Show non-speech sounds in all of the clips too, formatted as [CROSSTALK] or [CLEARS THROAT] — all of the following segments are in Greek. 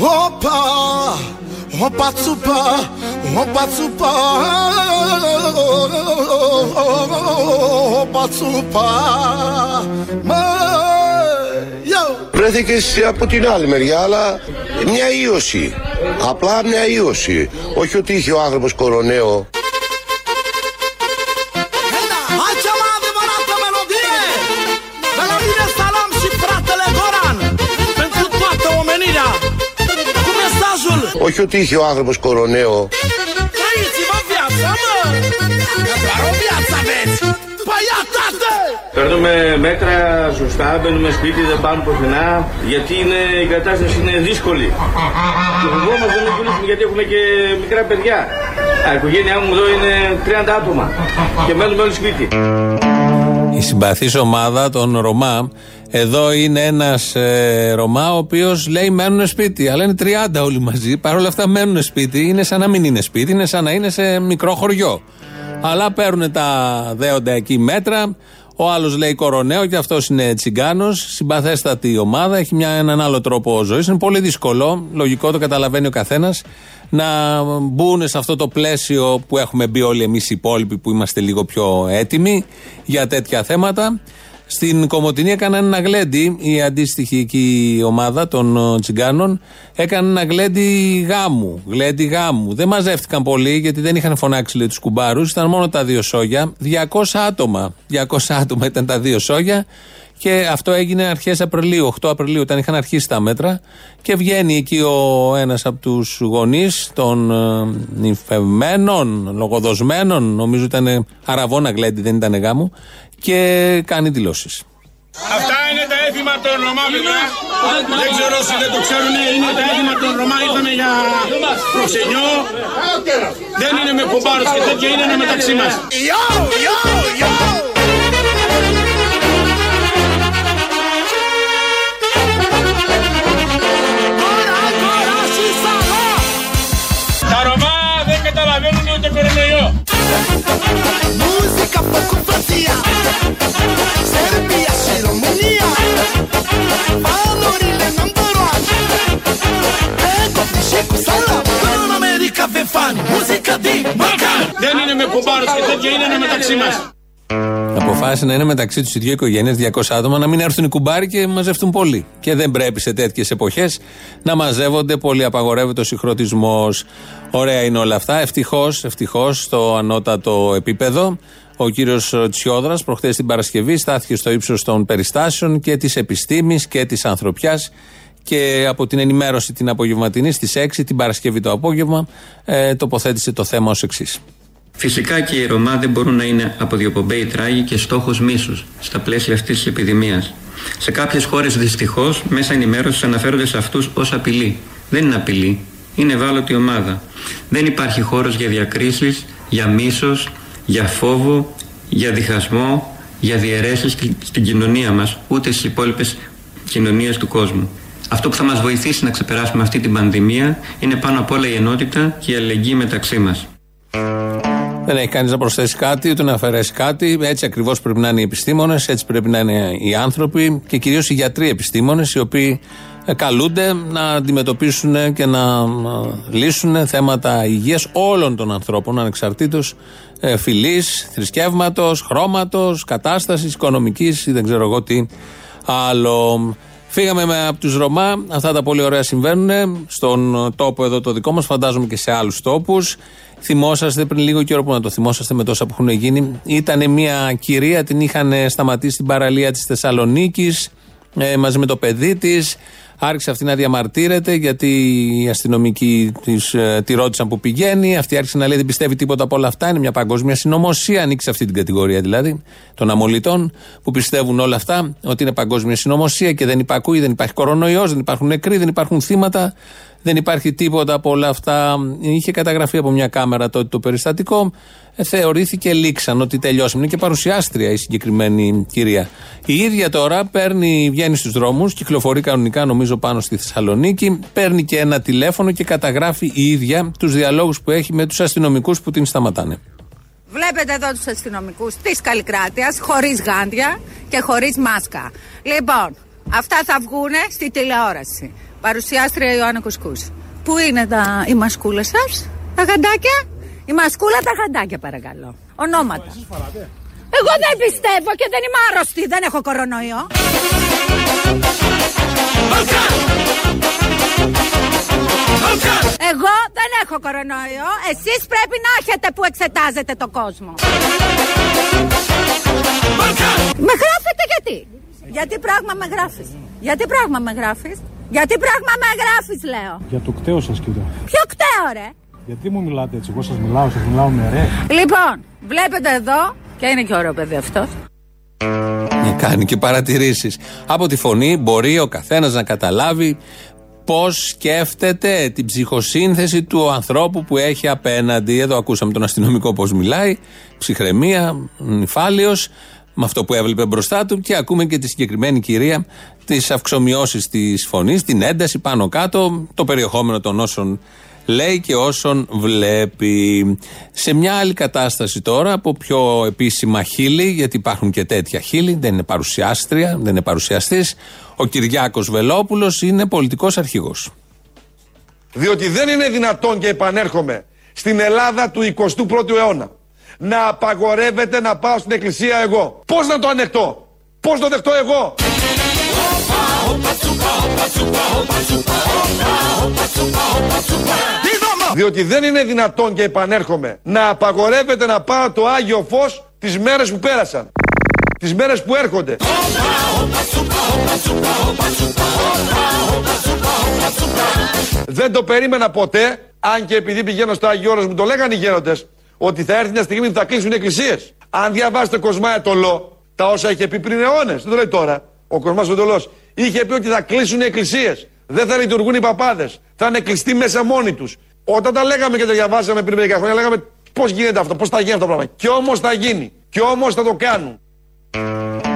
Opa, opa tsupa, opa tsupa, opa tsupa. Βρέθηκες από την άλλη μεριά, αλλά μια ίωση. Απλά μια ίωση. Όχι ότι είχε ο άνθρωπος κοροναίο. Όχι ότι είχε ο άνθρωπος κοροναίο. Παίρνουμε μέτρα σωστά, μπαίνουμε σπίτι, δεν πάμε πουθενά, γιατί είναι, η κατάσταση είναι δύσκολη. Και φοβόμαστε να πουλήσουμε γιατί έχουμε και μικρά παιδιά. Η οικογένειά μου εδώ είναι 30 άτομα και μένουμε όλοι σπίτι. Η συμπαθής ομάδα των Ρωμά εδώ είναι ένας ε, Ρωμά ο οποίος λέει μένουν σπίτι. Αλλά είναι 30 όλοι μαζί. Παρ' όλα αυτά μένουν σπίτι. Είναι σαν να μην είναι σπίτι. Είναι σαν να είναι σε μικρό χωριό. Αλλά παίρνουν τα δέοντα εκεί μέτρα. Ο άλλος λέει κοροναίο και αυτός είναι τσιγκάνος. Συμπαθέστατη ομάδα. Έχει μια, έναν άλλο τρόπο ζωής. Είναι πολύ δύσκολο. Λογικό το καταλαβαίνει ο καθένας. Να μπουν σε αυτό το πλαίσιο που έχουμε μπει όλοι εμείς οι υπόλοιποι που είμαστε λίγο πιο έτοιμοι για τέτοια θέματα. Στην Κομωτινή έκαναν ένα γλέντι, η αντίστοιχη εκεί ομάδα των ε, Τσιγκάνων, έκανε ένα γλέντι γάμου. Γλέντι γάμου. Δεν μαζεύτηκαν πολύ γιατί δεν είχαν φωνάξει λέει, τους κουμπάρους, ήταν μόνο τα δύο σόγια. 200 άτομα. 200 άτομα ήταν τα δύο σόγια. Και αυτό έγινε αρχές Απριλίου, 8 Απριλίου, όταν είχαν αρχίσει τα μέτρα. Και βγαίνει εκεί ο ένας από τους γονείς των ε, νυφευμένων, λογοδοσμένων, νομίζω ήταν αραβόνα γλέντι, δεν ήταν γάμου, και κάνει δηλώσεις. Αυτά είναι τα έθιμα των Ρωμά, παιδιά. Δεν ξέρω όσοι δεν το ξέρουν, είναι τα έθιμα των Ρωμά. Ήρθαμε για προξενιό. Δεν είναι με κουμπάρους και τέτοια, είναι ένα μεταξύ μας. Τα Música pouco fantasia Serbia ceremonia Valorile number one Ecco di Sheku Salam Pan America Vefani Musica di Balkan Δεν είναι με κουμπάρους και τέτοια, είναι ένα μεταξύ μας. Αποφάσισε να είναι μεταξύ τους οι δύο οικογένειες, 200 άτομα, να μην έρθουν οι κουμπάροι και μαζευτούν πολλοί. Και δεν πρέπει σε τέτοιες εποχές να μαζεύονται πολλοί. Απαγορεύεται ο συγχρονισμός. Ωραία είναι όλα αυτά. Ευτυχώς, ευτυχώς, στο ανώτατο επίπεδο. Ο κύριος Τσιόδρας, προχθές την Παρασκευή, στάθηκε στο ύψος των περιστάσεων και της επιστήμης και της ανθρωπιάς. Και από την ενημέρωση την απογευματινή στις 6 την Παρασκευή το απόγευμα ε, τοποθέτησε το θέμα ως εξής. Φυσικά και οι Ρωμά δεν μπορούν να είναι αποδιοπομπαίοι τράγοι και στόχος μίσους στα πλαίσια αυτής της επιδημίας. Σε κάποιες χώρες δυστυχώς μέσα ενημέρωσης αναφέρονται σε αυτούς ως απειλή. Δεν είναι απειλή, είναι ευάλωτη ομάδα. Δεν υπάρχει χώρος για διακρίσεις, για μίσος, για φόβο, για διχασμό, για διαιρέσεις στην κοινωνία μας, ούτε στις υπόλοιπες κοινωνίες του κόσμου. Αυτό που θα μας βοηθήσει να ξεπεράσουμε αυτή την πανδημία είναι πάνω απ' όλα η ενότητα και η αλληλεγγύη μεταξύ μας. Δεν έχει κανείς να προσθέσει κάτι, ούτε να αφαιρέσει κάτι. Έτσι ακριβώς πρέπει να είναι οι επιστήμονες, έτσι πρέπει να είναι οι άνθρωποι και κυρίως οι γιατροί επιστήμονες, οι οποίοι ε, καλούνται να αντιμετωπίσουν και να ε, λύσουν θέματα υγείας όλων των ανθρώπων, ανεξαρτήτως φυλής, θρησκεύματος, χρώματος, κατάστασης, οικονομικής ή δεν ξέρω εγώ τι άλλο. Φύγαμε με, από τους Ρωμά. Αυτά τα πολύ ωραία συμβαίνουν στον τόπο εδώ το δικό μας, φαντάζομαι και σε άλλους τόπους. Θυμόσαστε πριν λίγο καιρό που να το θυμόσαστε με τόσα που έχουν γίνει. Ήταν μια κυρία, την είχαν σταματήσει στην παραλία της Θεσσαλονίκης ε, μαζί με το παιδί της. Άρχισε αυτή να διαμαρτύρεται γιατί οι αστυνομικοί της, ε, τη ρώτησαν που πηγαίνει. Αυτή άρχισε να λέει δεν πιστεύει τίποτα από όλα αυτά. Είναι μια παγκόσμια συνωμοσία. Ανοίξει σε αυτή την κατηγορία δηλαδή των αμολυτών που πιστεύουν όλα αυτά ότι είναι παγκόσμια συνωμοσία και δεν υπακούει, δεν υπάρχει κορονοϊός, δεν υπάρχουν νεκροί, δεν υπάρχουν θύματα. Δεν υπάρχει τίποτα από όλα αυτά. Είχε καταγραφεί από μια κάμερα τότε το περιστατικό. Ε, θεωρήθηκε λήξαν ότι τελειώσαμε. Είναι και παρουσιάστρια η συγκεκριμένη κυρία. Η ίδια τώρα παίρνει, βγαίνει στους δρόμους, κυκλοφορεί κανονικά νομίζω πάνω στη Θεσσαλονίκη, παίρνει και ένα τηλέφωνο και καταγράφει η ίδια τους διαλόγους που έχει με τους αστυνομικούς που την σταματάνε. Βλέπετε εδώ τους αστυνομικούς της Καλλικράτειας χωρίς γάντια και χωρίς μάσκα. Λοιπόν, αυτά θα βγούνε στη τηλεόραση. Παρουσιάστρια Ιωάννα Κουσκούς. Πού είναι τα, οι μασκούλες σας, τα γαντάκια; Η μασκούλα τα γαντάκια παρακαλώ. Ονόματα. Εγώ δεν πιστεύω και δεν είμαι άρρωστη, δεν έχω κορονοϊό. Εγώ δεν έχω κορονοϊό, εσείς πρέπει να έχετε που εξετάζετε το κόσμο. Με γράφετε γιατί; Γιατί πράγμα με γράφεις; Γιατί πράγμα με γράφεις; Γιατί πράγμα με γράφεις λέω; Για το κταίο σας κύριε. Ποιο κταίο ρε; Γιατί μου μιλάτε έτσι, εγώ σας μιλάω, σας μιλάω με ρε. Λοιπόν, βλέπετε εδώ, και είναι και ωραίο παιδί αυτός. Να κάνει και παρατηρήσεις. Από τη φωνή μπορεί ο καθένας να καταλάβει πώς σκέφτεται την ψυχοσύνθεση του ανθρώπου που έχει απέναντι. Εδώ ακούσαμε τον αστυνομικό πώς μιλάει. Ψυχραιμία, νυφάλιος, με αυτό που έβλεπε μπροστά του. Και ακούμε και τη συγκεκριμένη κυρία τις αυξομοιώσεις της φωνής, την ένταση πάνω κάτω, το περιεχόμενο των όσων λέει και όσων βλέπει. Σε μια άλλη κατάσταση τώρα, από πιο επίσημα χείλη, γιατί υπάρχουν και τέτοια χείλη, δεν είναι παρουσιάστρια, δεν είναι παρουσιαστής. Ο Κυριάκος Βελόπουλος είναι πολιτικός αρχηγός. Διότι δεν είναι δυνατόν και επανέρχομαι στην Ελλάδα του 21ου αιώνα να απαγορεύεται να πάω στην εκκλησία εγώ. Πώς να το ανεχτώ, πώς το δεχτώ εγώ; Διότι δεν είναι δυνατόν και επανέρχομαι να απαγορεύεται να πάω το Άγιο Φως τις μέρες που πέρασαν. Τις μέρες που έρχονται. Δεν το περίμενα ποτέ, αν και επειδή πηγαίνω στο Άγιο Όρος μου το λέγανε οι γέροντες, ότι θα έρθει μια στιγμή που θα κλείσουν οι εκκλησίες. Αν διαβάσετε Κοσμάια το Λό, τα όσα είχε πει πριν αιώνες, δεν το λέει τώρα, ο Κοσμάς Βεντολός, είχε πει ότι θα κλείσουν οι εκκλησίες. Δεν θα λειτουργούν οι παπάδες. Θα είναι κλειστοί μέσα μόνοι τους. Όταν τα λέγαμε και τα διαβάσαμε πριν μερικά χρόνια, λέγαμε πώς γίνεται αυτό, πώς θα γίνει αυτό το πράγμα. Και όμως θα γίνει. Και όμως θα το κάνουν.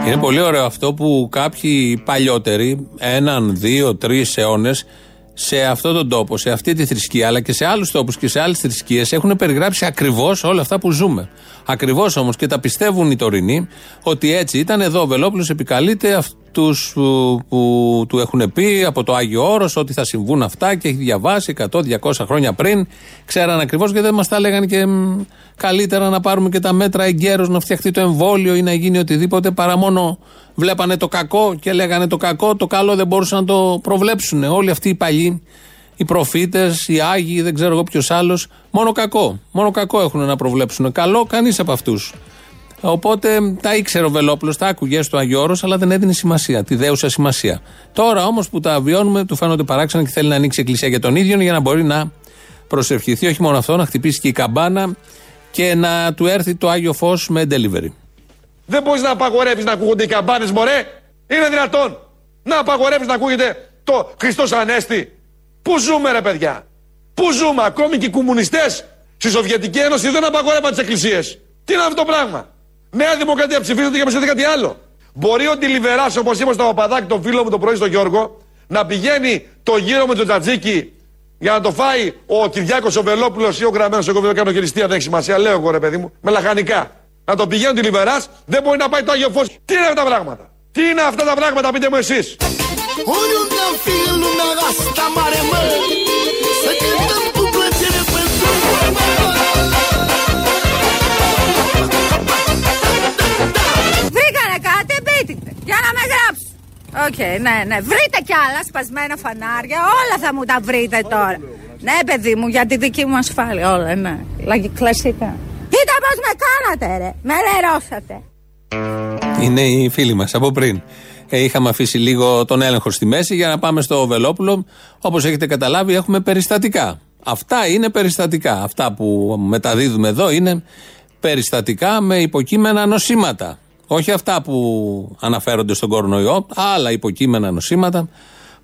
Είναι πολύ ωραίο αυτό που κάποιοι παλιότεροι, έναν, δύο, τρεις αιώνες, σε αυτόν τον τόπο, σε αυτή τη θρησκεία, αλλά και σε άλλους τόπους και σε άλλες θρησκείες, έχουν περιγράψει ακριβώς όλα αυτά που ζούμε. Ακριβώς όμως και τα πιστεύουν οι τωρινοί ότι έτσι ήταν. Εδώ ο Βελόπουλος επικαλείται αυτού που, που του έχουν πει από το Άγιο Όρος ότι θα συμβούν αυτά και έχει διαβάσει 100-200 χρόνια πριν. Ξέραν ακριβώς και δεν μας τα έλεγαν και μ, καλύτερα να πάρουμε και τα μέτρα εγκαίρως να φτιαχτεί το εμβόλιο ή να γίνει οτιδήποτε παρά μόνο βλέπανε το κακό και λέγανε το κακό, το καλό δεν μπορούσαν να το προβλέψουν. Όλοι αυτοί οι παλιοί, οι προφήτες, οι άγιοι, δεν ξέρω εγώ ποιος άλλος, μόνο κακό. Μόνο κακό έχουν να προβλέψουν. Καλό κανείς από αυτούς. Οπότε τα ήξερε ο Βελόπουλος, τα άκουγε στο Αγιο Όρος, αλλά δεν έδινε σημασία, τη δέουσα σημασία. Τώρα όμως που τα βιώνουμε, του φαίνονται παράξενα και θέλει να ανοίξει εκκλησία για τον ίδιο για να μπορεί να προσευχηθεί. Όχι μόνο αυτό, να χτυπήσει και η καμπάνα και να του έρθει το Άγιο Φως με delivery. Δεν μπορείς να απαγορεύεις να ακούγονται οι καμπάνες, μωρέ. Είναι δυνατόν να απαγορεύεις να ακούγεται το Χριστός Ανέστη. Πού ζούμε, ρε παιδιά; Πού ζούμε, ακόμη και οι κομμουνιστές στη Σοβιετική Ένωση δεν απαγορεύαν τις εκκλησίες. Τι είναι αυτό το πράγμα; Νέα Δημοκρατία ψηφίζονται και ψηφίζονται κάτι άλλο. Μπορεί ο Ντιλιβεράς, όπως είπα στο Παπαδάκι, τον φίλο μου το πρωί στο Γιώργο, να πηγαίνει το γύρο με τον Τζατζίκι για να το φάει ο Κυριάκος ο Βελόπουλο ή ο Γραμμένος. Εγώ δεν κάνω χειριστία, δεν έχει σημασία. Λέω εγώ ρε παιδί μου, με λαχανικά. Να το πηγαίνει ο Ντιλιβεράς, δεν μπορεί να πάει το Άγιο Φως. Τι είναι αυτά τα πράγματα; Τι είναι αυτά τα πράγματα, πείτε μου εσείς; Για να με γράψουν. Οκ, ναι, ναι. Βρείτε κι άλλα σπασμένα φανάρια. Όλα θα μου τα βρείτε τώρα. Ναι, παιδί μου, για τη δική μου ασφάλεια. Όλα, ναι. Λαγι, κλασικά. Κοίτα πώς με κάνατε, ρε. Με ρερώσατε. Είναι οι φίλοι μας από πριν. Ε, είχαμε αφήσει λίγο τον έλεγχο στη μέση για να πάμε στο Βελόπουλο. Όπως έχετε καταλάβει, έχουμε περιστατικά. Αυτά είναι περιστατικά. Αυτά που μεταδίδουμε εδώ είναι περιστατικά με υποκείμενα νοσήματα. Όχι αυτά που αναφέρονται στον κορονοϊό, άλλα υποκείμενα νοσήματα.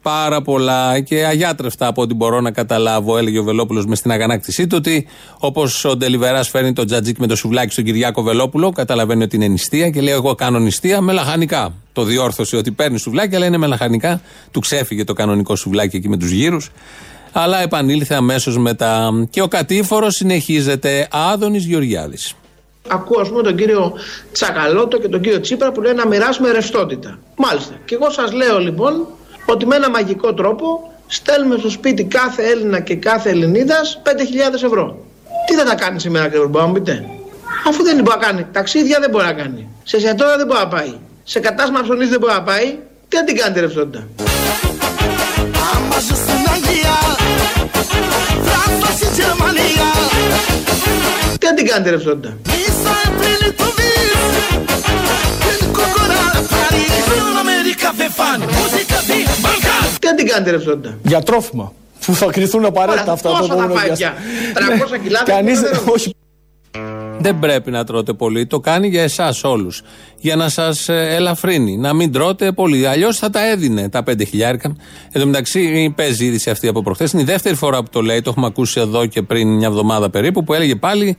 Πάρα πολλά και αγιάτρευτα από ό,τι μπορώ να καταλάβω, έλεγε ο Βελόπουλος μες στην αγανάκτησή του, ότι όπως ο Ντελιβεράς φέρνει το τζατζίκ με το σουβλάκι στον Κυριάκο Βελόπουλο, καταλαβαίνει ότι είναι νηστεία και λέει: Εγώ κάνω νηστεία με λαχανικά. Το διόρθωσε ότι παίρνει σουβλάκι, αλλά είναι με λαχανικά. Του ξέφυγε το κανονικό σουβλάκι εκεί με τους γύρους. Αλλά επανήλθε αμέσως μετά. Και ο κατήφορος συνεχίζεται. Άδωνης Γεωργιάδης. Ακούω, ας πούμε, τον κύριο Τσακαλώτο και τον κύριο Τσίπρα που λένε να μοιράσουμε ρευστότητα. Μάλιστα. Και εγώ σας λέω λοιπόν ότι με ένα μαγικό τρόπο στέλνουμε στο σπίτι κάθε Έλληνα και κάθε Ελληνίδας 5.000 ευρώ. Τι θα τα κάνει σήμερα, κύριε Μπορμπά, μου πείτε; Αφού δεν μπορεί να κάνει. Ταξίδια δεν μπορεί να κάνει. Σε εστιατόρια δεν μπορεί να πάει. Σε κατάστημα ψωνής δεν μπορεί να πάει. Τι να την κάνετε ρευστότητα; Άμα ζω στην Αγγλία Φράνσα στη Γερμανία Τι να την κάνετε ρευστότητα. Ίσα επίλη του βις Την κοκορά Παρίς Στην Αμερικά δεν φαν Μουσικά στη Βαλκάν Τι να την κάνετε ρευστότητα. Για τρόφιμα. Που θα κρυθούν απαραίτητα Ωραία, αυτά το πόσα θα επόμενο φάει διάστημα. πια. 300 κιλά δεν Κανείς μπορεί να δεν. δώσει. Όχι. Δεν πρέπει να τρώτε πολύ. Το κάνει για εσάς όλους. Για να σας ελαφρύνει. Να μην τρώτε πολύ. Αλλιώς θα τα έδινε τα πέντε χιλιάρικα. Εν τω μεταξύ, παίζει η είδηση αυτή από προχθές. Είναι η δεύτερη φορά που το λέει. Το έχουμε ακούσει εδώ και πριν μια εβδομάδα περίπου. Που έλεγε πάλι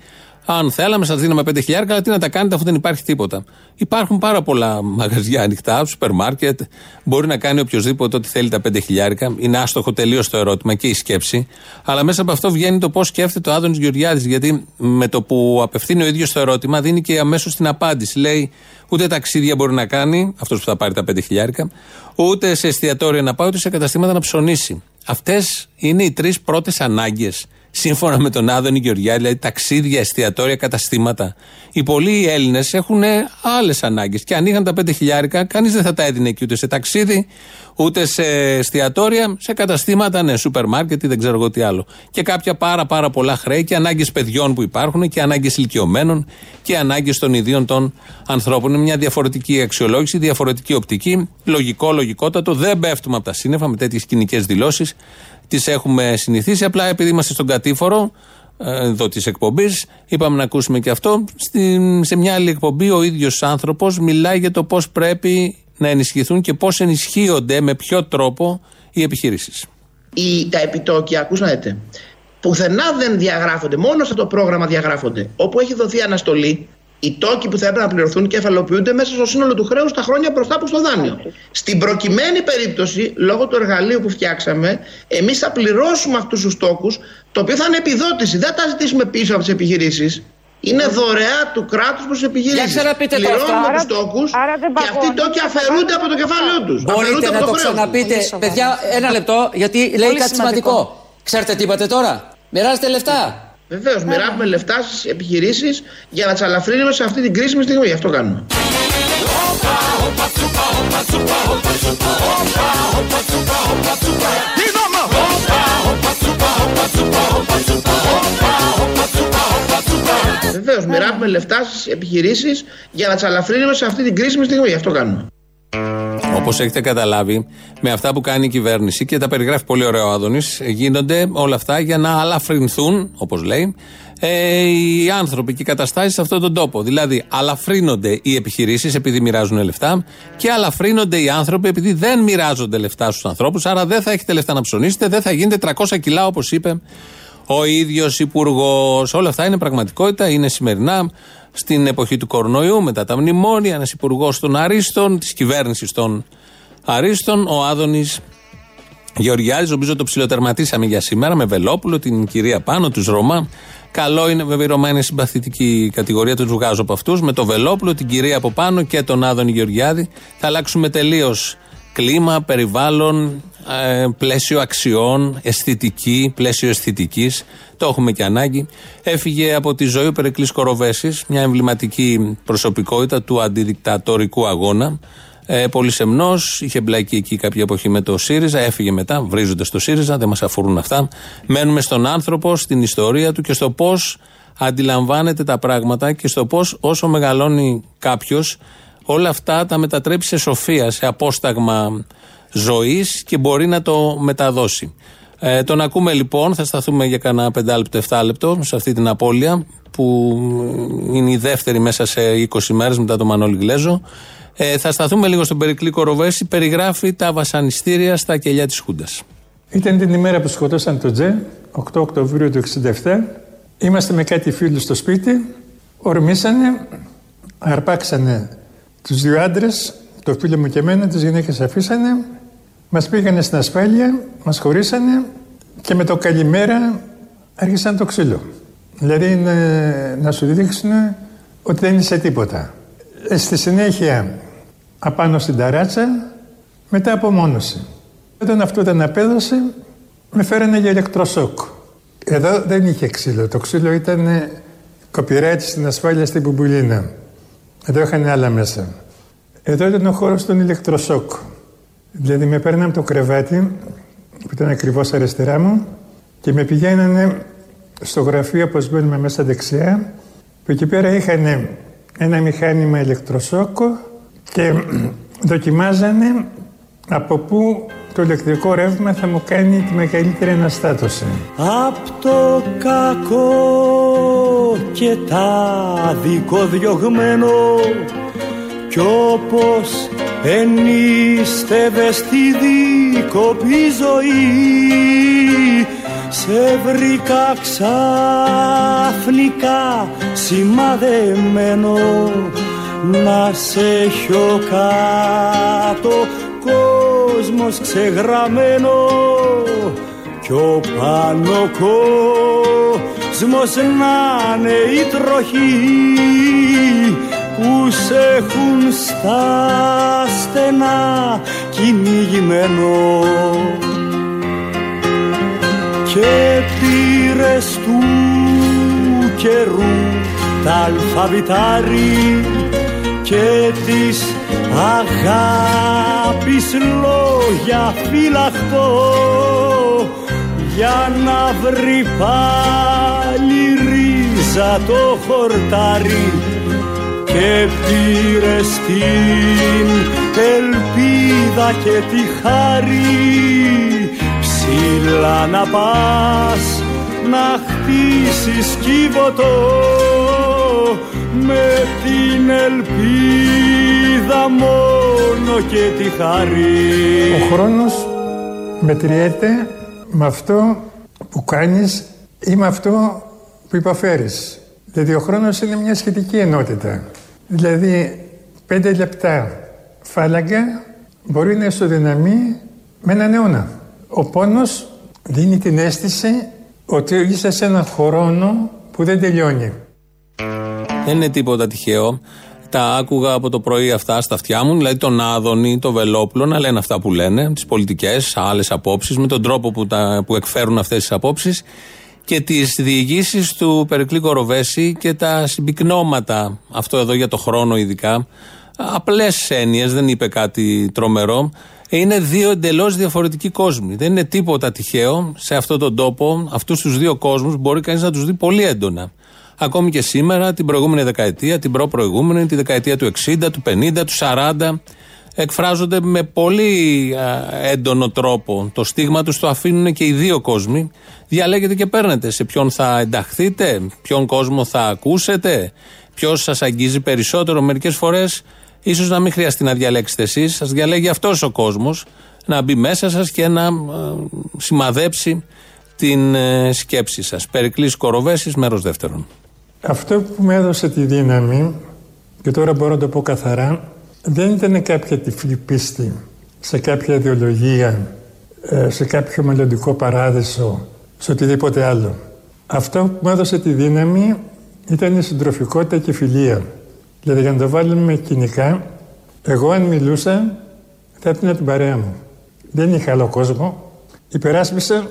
αν θέλαμε, σας δίνουμε 5 χιλιάρικα, αλλά τι να τα κάνετε αφού δεν υπάρχει τίποτα. Υπάρχουν πάρα πολλά μαγαζιά ανοιχτά, σούπερ μάρκετ. Μπορεί να κάνει οποιοδήποτε ό,τι θέλει τα 5 χιλιάρικα. Είναι άστοχο τελείω το ερώτημα και η σκέψη. Αλλά μέσα από αυτό βγαίνει το πώς σκέφτεται ο Άδωνης Γεωργιάδης. Γιατί με το που απευθύνει ο ίδιος το ερώτημα, δίνει και αμέσως την απάντηση. Λέει, ούτε ταξίδια μπορεί να κάνει, αυτός που θα πάρει τα 5 χιλιάρικα, ούτε σε εστιατόρια να πάει, ούτε σε καταστήματα να ψωνίσει. Αυτές είναι οι τρεις πρώτες ανάγκες σύμφωνα με τον Άδωνη Γεωργιάδη, δηλαδή ταξίδια, εστιατόρια, καταστήματα. Οι πολλοί Έλληνες έχουν άλλες ανάγκες. Και αν είχαν τα πέντε χιλιάρικα, κανείς δεν θα τα έδινε εκεί ούτε σε ταξίδι, ούτε σε εστιατόρια, σε καταστήματα, ναι, σούπερ μάρκετ ή δεν ξέρω εγώ τι άλλο. Και κάποια πάρα πάρα πολλά χρέη και ανάγκες παιδιών που υπάρχουν και ανάγκες ηλικιωμένων και ανάγκες των ιδίων των ανθρώπων. Είναι μια διαφορετική αξιολόγηση, διαφορετική οπτική. Λογικό, λογικότατο. Δεν πέφτουμε από τα σύννεφα με τέτοιες κοινικές δηλώσεις τις έχουμε συνηθίσει. Απλά επειδή είμαστε στον κατήφορο ε, εδώ της εκπομπής, είπαμε να ακούσουμε και αυτό. Στην, σε μια άλλη εκπομπή, ο ίδιος άνθρωπος μιλάει για το πώς πρέπει να ενισχυθούν και πώς ενισχύονται, με ποιο τρόπο οι επιχειρήσεις. Οι, τα επιτόκια, ακούς να δείτε, πουθενά δεν διαγράφονται, μόνο σε το πρόγραμμα διαγράφονται. Όπου έχει δοθεί αναστολή, οι τόκοι που θα έπρεπε να πληρωθούν κεφαλοποιούνται μέσα στο σύνολο του χρέους τα χρόνια μπροστά από στο δάνειο. Στην προκειμένη περίπτωση, λόγω του εργαλείου που φτιάξαμε, εμείς θα πληρώσουμε αυτούς τους τόκους, το οποίο θα είναι επιδότηση. Δεν θα τα ζητήσουμε πίσω από τις επιχειρήσεις. Είναι δωρεά του κράτους προς τις επιχειρήσεις. Για ξαναπείτε το αυτό. Πληρώνουμε Άρα- του τόκους άρα δεν και αυτοί οι παγώνουν. τόκοι αφαιρούνται από το κεφάλαιό τους. Μπορείτε να το ξαναπείτε. Παιδιά, ένα λεπτό, γιατί λέει κάτι σημαντικό. Ξέρετε τι είπατε τώρα; Μοιράζετε λεφτά. Βεβαίως, μοιράζουμε λεφτά στις επιχειρήσεις για να τι αλαφρύνουμε σε αυτή την κρίσιμη στιγμή. Γι' αυτό κάνουμε. Βεβαίως, μοιράζουμε λεφτά στις επιχειρήσεις για να τι αλαφρύνουμε σε αυτή την κρίσιμη στιγμή. Γι' αυτό κάνουμε. Όπως έχετε καταλάβει, με αυτά που κάνει η κυβέρνηση και τα περιγράφει πολύ ωραία ο Άδωνης, γίνονται όλα αυτά για να αλαφρυνθούν, όπως λέει, ε, οι άνθρωποι και οι καταστάσεις σε αυτόν τον τόπο. Δηλαδή, αλαφρύνονται οι επιχειρήσεις επειδή μοιράζουν λεφτά και αλαφρύνονται οι άνθρωποι επειδή δεν μοιράζονται λεφτά στους ανθρώπους. Άρα δεν θα έχετε λεφτά να ψωνίσετε, δεν θα γίνετε 300 κιλά, όπως είπε ο ίδιος υπουργός. Όλα αυτά είναι πραγματικότητα, είναι σημερινά στην εποχή του κορονοϊού, μετά τα μνημόνια, ένας υπουργός των Αρίστων, της κυβέρνησης των Αρίστων, ο Άδωνης Γεωργιάδης. Νομίζω το ψιλοτερματίσαμε για σήμερα με Βελόπουλο, την κυρία πάνω, τους Ρωμά. Καλό είναι, βέβαια, η Ρωμά είναι συμπαθητική κατηγορία, τους βγάζω από αυτούς. Με το Βελόπουλο, την κυρία από πάνω και τον Άδωνη Γεωργιάδη. Θα αλλάξουμε τελείως κλίμα, περιβάλλον, ε, πλαίσιο αξιών, αισθητική, πλαίσιο αισθητικής. Το έχουμε και ανάγκη. Έφυγε από τη ζωή ο Περικλής Κοροβέσης, μια εμβληματική προσωπικότητα του αντιδικτατορικού αγώνα. Ε, πολύ σεμνός, είχε μπλακεί εκεί κάποια εποχή με το ΣΥΡΙΖΑ, έφυγε μετά, βρίζονται στο ΣΥΡΙΖΑ, δεν μας αφορούν αυτά. Μένουμε στον άνθρωπο, στην ιστορία του και στο πώς αντιλαμβάνεται τα πράγματα και στο πώς όσο μεγαλώνει κάποιος, όλα αυτά τα μετατρέπει σε σοφία, σε απόσταγμα ζωής και μπορεί να το μεταδώσει. Ε, τον ακούμε λοιπόν, θα σταθούμε για κανένα πεντάλεπτο, εφτάλεπτο σε αυτή την απώλεια που είναι η δεύτερη μέσα σε 20 μέρες μετά τον Μανώλη Γλέζο. Ε, θα σταθούμε λίγο στον Περικλή Κοροβέση, περιγράφει τα βασανιστήρια στα κελιά της Χούντας. Ήταν την ημέρα που σκοτώσαν τον Τζε, 8 Οκτωβρίου του 67. Είμαστε με κάτι φίλους στο σπίτι, ορμήσανε, αρπάξανε τους δύο άντρες, το φίλο μου και εμένα, τις γυναίκες αφήσανε, μας πήγανε στην ασφάλεια, μας χωρίσανε και με το καλημέρα άρχισαν το ξύλο. Δηλαδή είναι, να σου δείξουν ότι δεν είσαι τίποτα. Ε, Στη συνέχεια απάνω στην ταράτσα, μετά απομόνωση. Όταν αυτό δεν απέδωσε, με φέρανε για ηλεκτροσόκ. Εδώ δεν είχε ξύλο. Το ξύλο ήταν copyright στην ασφάλεια στην Μπουμπουλίνα. Εδώ είχαν άλλα μέσα. Εδώ ήταν ο χώρος των ηλεκτροσόκ. Δηλαδή με παίρναν το κρεβάτι, που ήταν ακριβώς αριστερά μου, και με πηγαίνανε στο γραφείο, όπως μπαίνουμε μέσα δεξιά, που εκεί πέρα είχαν ένα μηχάνημα ηλεκτροσόκο και [CLEARS THROAT] δοκιμάζανε από πού το ηλεκτρικό ρεύμα θα μου κάνει τη μεγαλύτερη αναστάτωση. Απ' το κακό και τα διωγμένο κι όπως ενίστευε στη δίκοπη ζωή. Σε βρήκα ξαφνικά σημαδεμένο. Να σε έχω κάτω κόσμος ξεγραμμένο. Κι ο πάνω κόσμος να είναι η τροχή πους σε έχουν στα στενά κυνηγημένο και πήρες του καιρού τα αλφαβητάρι και της αγάπης λόγια φυλαχτό για να βρει πάλι ρίζα το χορτάρι και πήρε την ελπίδα και τη χάρη ψηλά να πας να χτίσεις κύβωτο με την ελπίδα μόνο και τη χαρή. Ο χρόνος μετριέται με αυτό που κάνεις ή με αυτό που υποφέρεις. Δηλαδή ο χρόνος είναι μια σχετική ενότητα. Δηλαδή πέντε λεπτά φάλαγγα μπορεί να ισοδυναμεί με έναν αιώνα. Ο πόνος δίνει την αίσθηση ότι είσαι σε έναν χρόνο που δεν τελειώνει. Δεν είναι τίποτα τυχαίο. Τα άκουγα από το πρωί αυτά στα αυτιά μου, δηλαδή τον Άδωνη, τον Βελόπουλο να λένε αυτά που λένε, τις πολιτικές, άλλες απόψεις, με τον τρόπο που, τα, που εκφέρουν αυτές τις απόψεις και τις διηγήσεις του Περικλή Κοροβέση και τα συμπυκνώματα. Αυτό εδώ για το χρόνο ειδικά. Απλές έννοιες, δεν είπε κάτι τρομερό. Είναι δύο εντελώς διαφορετικοί κόσμοι. Δεν είναι τίποτα τυχαίο σε αυτόν τον τόπο. Αυτούς τους δύο κόσμους μπορεί κανείς να τους δει πολύ έντονα. Ακόμη και σήμερα, την προηγούμενη δεκαετία, την προ-προηγούμενη, τη δεκαετία του 60, του 50, του 40, εκφράζονται με πολύ έντονο τρόπο. Το στίγμα τους το αφήνουν και οι δύο κόσμοι. Διαλέγετε και παίρνετε σε ποιον θα ενταχθείτε, ποιον κόσμο θα ακούσετε, ποιος σας αγγίζει περισσότερο. Μερικές φορές ίσως να μην χρειαστεί να διαλέξετε εσείς, σας διαλέγει αυτός ο κόσμος να μπει μέσα σας και να σημαδέψει την ε, σκέψη σας. Περικλής Κοροβέσης, μέρος δεύτερον. Αυτό που με έδωσε τη δύναμη, και τώρα μπορώ να το πω καθαρά, δεν ήταν κάποια τυφλή πίστη σε κάποια ιδεολογία, ε, σε κάποιο μελλοντικό παράδεισο, σε οτιδήποτε άλλο. Αυτό που μου έδωσε τη δύναμη ήταν η συντροφικότητα και η φιλία. Δηλαδή για να το βάλουμε κοινικά, εγώ αν μιλούσα θα έπαιρνα την παρέα μου. Δεν είχα άλλο κόσμο. Υπεράσπισα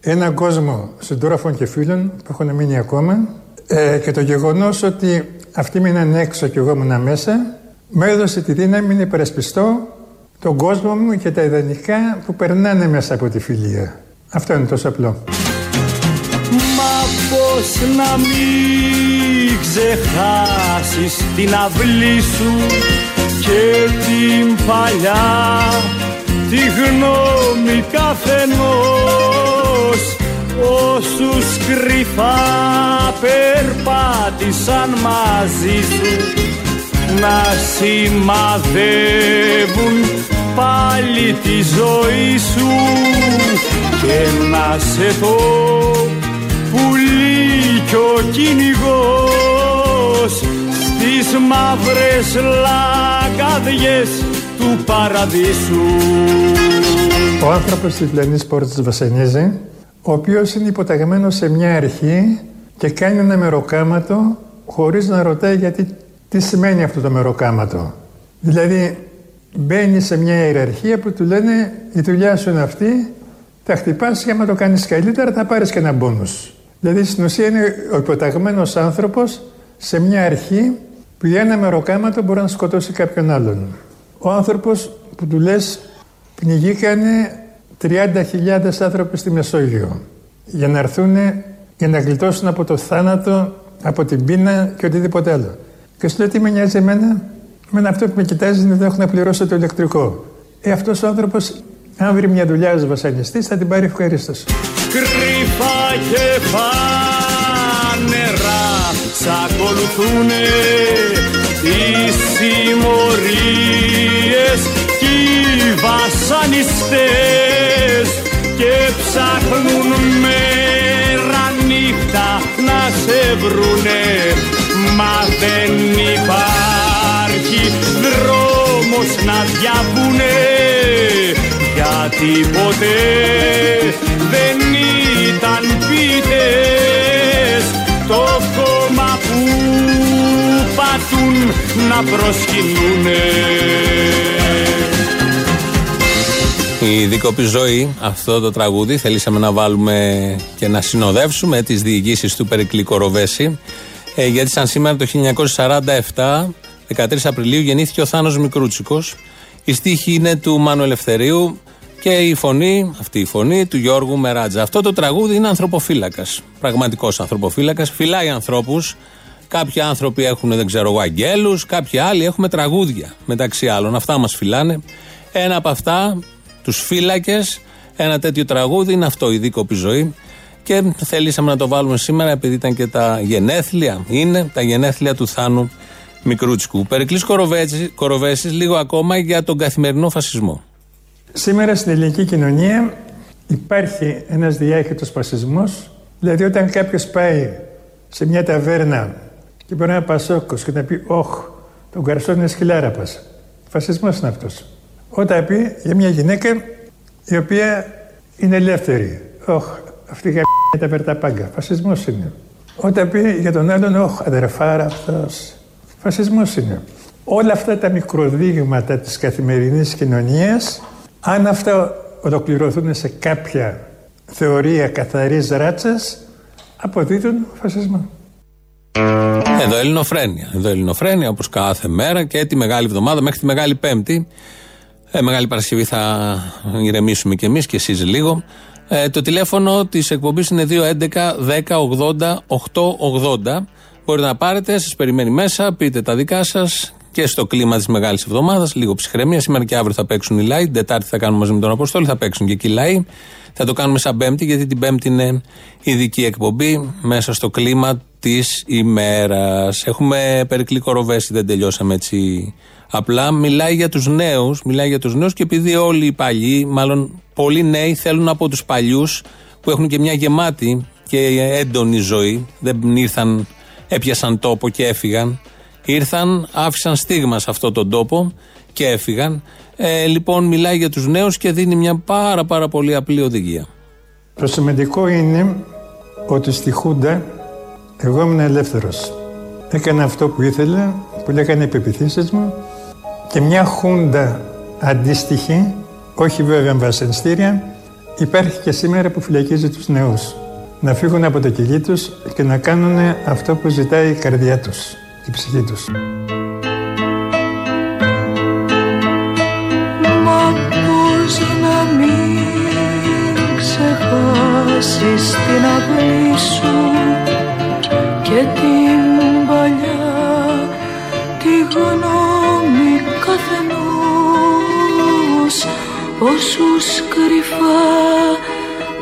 έναν κόσμο συντρόφων και φίλων που έχουν μείνει ακόμα ε, και το γεγονός ότι αυτοί μείναν έξω και εγώ ήμουν μέσα μου έδωσε τη δύναμη να υπερασπιστώ τον κόσμο μου και τα ιδανικά που περνάνε μέσα από τη φιλία. Αυτό είναι τόσο απλό. Μα πώς να μην ξεχάσεις την αυλή σου και την παλιά τη γνώμη καθενός όσους κρυφά περπάτησαν μαζί σου να σημαδεύουν πάλι τη ζωή σου και να σε το πουλί κι ο κυνηγός στις μαύρες λαγκαδιές του παραδείσου. Ο άνθρωπος της Λενής Πόρτας Βασανίζη, ο οποίος είναι υποταγμένος σε μια αρχή και κάνει ένα μεροκάματο χωρίς να ρωτάει γιατί τι σημαίνει αυτό το μεροκάματο; Δηλαδή μπαίνει σε μια ιεραρχία που του λένε η δουλειά σου είναι αυτή, θα χτυπάς και άμα το κάνεις καλύτερα θα πάρεις και ένα μπόνους. Δηλαδή στην ουσία είναι ο υποταγμένος άνθρωπος σε μια αρχή που για ένα μεροκάματο μπορεί να σκοτώσει κάποιον άλλον. Ο άνθρωπος που του λες πνιγήκανε 30.000 άνθρωποι στη Μεσόγειο για να έρθουν για να γλιτώσουν από το θάνατο, από την πείνα και οτιδήποτε άλλο. Και σου λέει τι με νοιάζει εμένα, με αυτό που με κοιτάζει είναι ότι έχουν πληρώσει το ηλεκτρικό. Ε, αυτός ο άνθρωπος, αν βρει μια δουλειά ως βασανιστής, θα την πάρει ευχαρίστως. Κρυφά και φανερά σ' ακολουθούνε οι συμμορίες κι οι βασανιστές και ψάχνουν μέρα νύχτα να σε βρουνε μα δεν υπάρχει δρόμος να διαβούνε γιατί ποτέ δεν ήταν πίτες. Το κόμμα που πατούν να προσκυνούνε. Η δίκοπη ζωή, αυτό το τραγούδι, θελήσαμε να βάλουμε και να συνοδεύσουμε τις διηγήσεις του Περικλή Κοροβέση. Ε, γιατί σαν σήμερα το 1947, 13 Απριλίου, γεννήθηκε ο Θάνος Μικρούτσικος. Η στίχη είναι του Μάνου Ελευθερίου και η φωνή, αυτή η φωνή του Γιώργου Μεράτζα. Αυτό το τραγούδι είναι ανθρωποφύλακας, πραγματικός ανθρωποφύλακας, φυλάει ανθρώπους. Κάποιοι άνθρωποι έχουν, δεν ξέρω εγώ, αγγέλους, κάποιοι άλλοι έχουμε τραγούδια μεταξύ άλλων. Αυτά μας φυλάνε. Ένα από αυτά τους φύλακες. Ένα τέτοιο τραγούδι είναι αυτό, η δίκοπη ζωή. Και θελήσαμε να το βάλουμε σήμερα επειδή ήταν και τα γενέθλια, είναι τα γενέθλια του Θάνου Μικρούτσικου. Περικλής Κοροβέσης, λίγο ακόμα για τον καθημερινό φασισμό. Σήμερα στην ελληνική κοινωνία υπάρχει ένας διάχυτος φασισμός, δηλαδή όταν κάποιος πάει σε μια ταβέρνα και μπορεί να πασόκος και να πει «Όχ, τον καρσόν είναι σκυλάραπας». Φασισμός είναι αυτός. Όταν πει για μια γυναίκα η οποία είναι ελεύθερη. Όχ, αυτή η τα περταπάγκα. Φασισμός είναι. Όταν πει για τον άλλον, όχ, αδερφάρα αυτό. Φασισμός είναι. Όλα αυτά τα μικροδείγματα της καθημερινής κοινωνίας, αν αυτά ολοκληρωθούν σε κάποια θεωρία καθαρής ράτσας, αποδίδουν φασισμό. Εδώ Ελληνοφρένια. Εδώ Ελληνοφρένια όπως κάθε μέρα και τη Μεγάλη Εβδομάδα μέχρι τη Μεγάλη Πέμπτη ε, Μεγάλη Παρασκευή θα ηρεμήσουμε κι εμείς και εσείς λίγο. Ε, το τηλέφωνο της εκπομπής είναι 211-1080-880. Μπορείτε να πάρετε, σας περιμένει μέσα, πείτε τα δικά σας και στο κλίμα της Μεγάλης Εβδομάδας. Λίγο ψυχραιμία. Σήμερα και αύριο θα παίξουν οι λαοί. Την Τετάρτη θα κάνουμε μαζί με τον Αποστόλη, θα παίξουν και εκεί οι λαοί. Θα το κάνουμε σαν Πέμπτη, γιατί την Πέμπτη είναι ειδική εκπομπή μέσα στο κλίμα της ημέρας. Έχουμε περικλή ροβέση, δεν τελειώσαμε έτσι Απλά μιλάει για τους νέους, μιλάει για τους νέους και επειδή όλοι οι παλιοί, μάλλον πολλοί νέοι θέλουν από τους παλιούς που έχουν και μια γεμάτη και έντονη ζωή, δεν ήρθαν, έπιασαν τόπο και έφυγαν. Ήρθαν, άφησαν στίγμα σε αυτόν τον τόπο και έφυγαν. Ε, λοιπόν, μιλάει για τους νέους και δίνει μια πάρα πάρα πολύ απλή οδηγία. Το σημαντικό είναι ότι στη Χούντα εγώ ήμουν ελεύθερος. Έκανα αυτό που ήθελα, που λέγανε οι πεπιθήσεις μου και μια χούντα αντίστοιχη, όχι βέβαια βασανιστήρια, υπάρχει και σήμερα που φυλακίζει τους νέους. Να φύγουν από το κελί τους και να κάνουν αυτό που ζητάει η καρδιά τους, η ψυχή τους. Μα πώς να μην ξεχάσεις την αυλή σου και την όσους κρυφά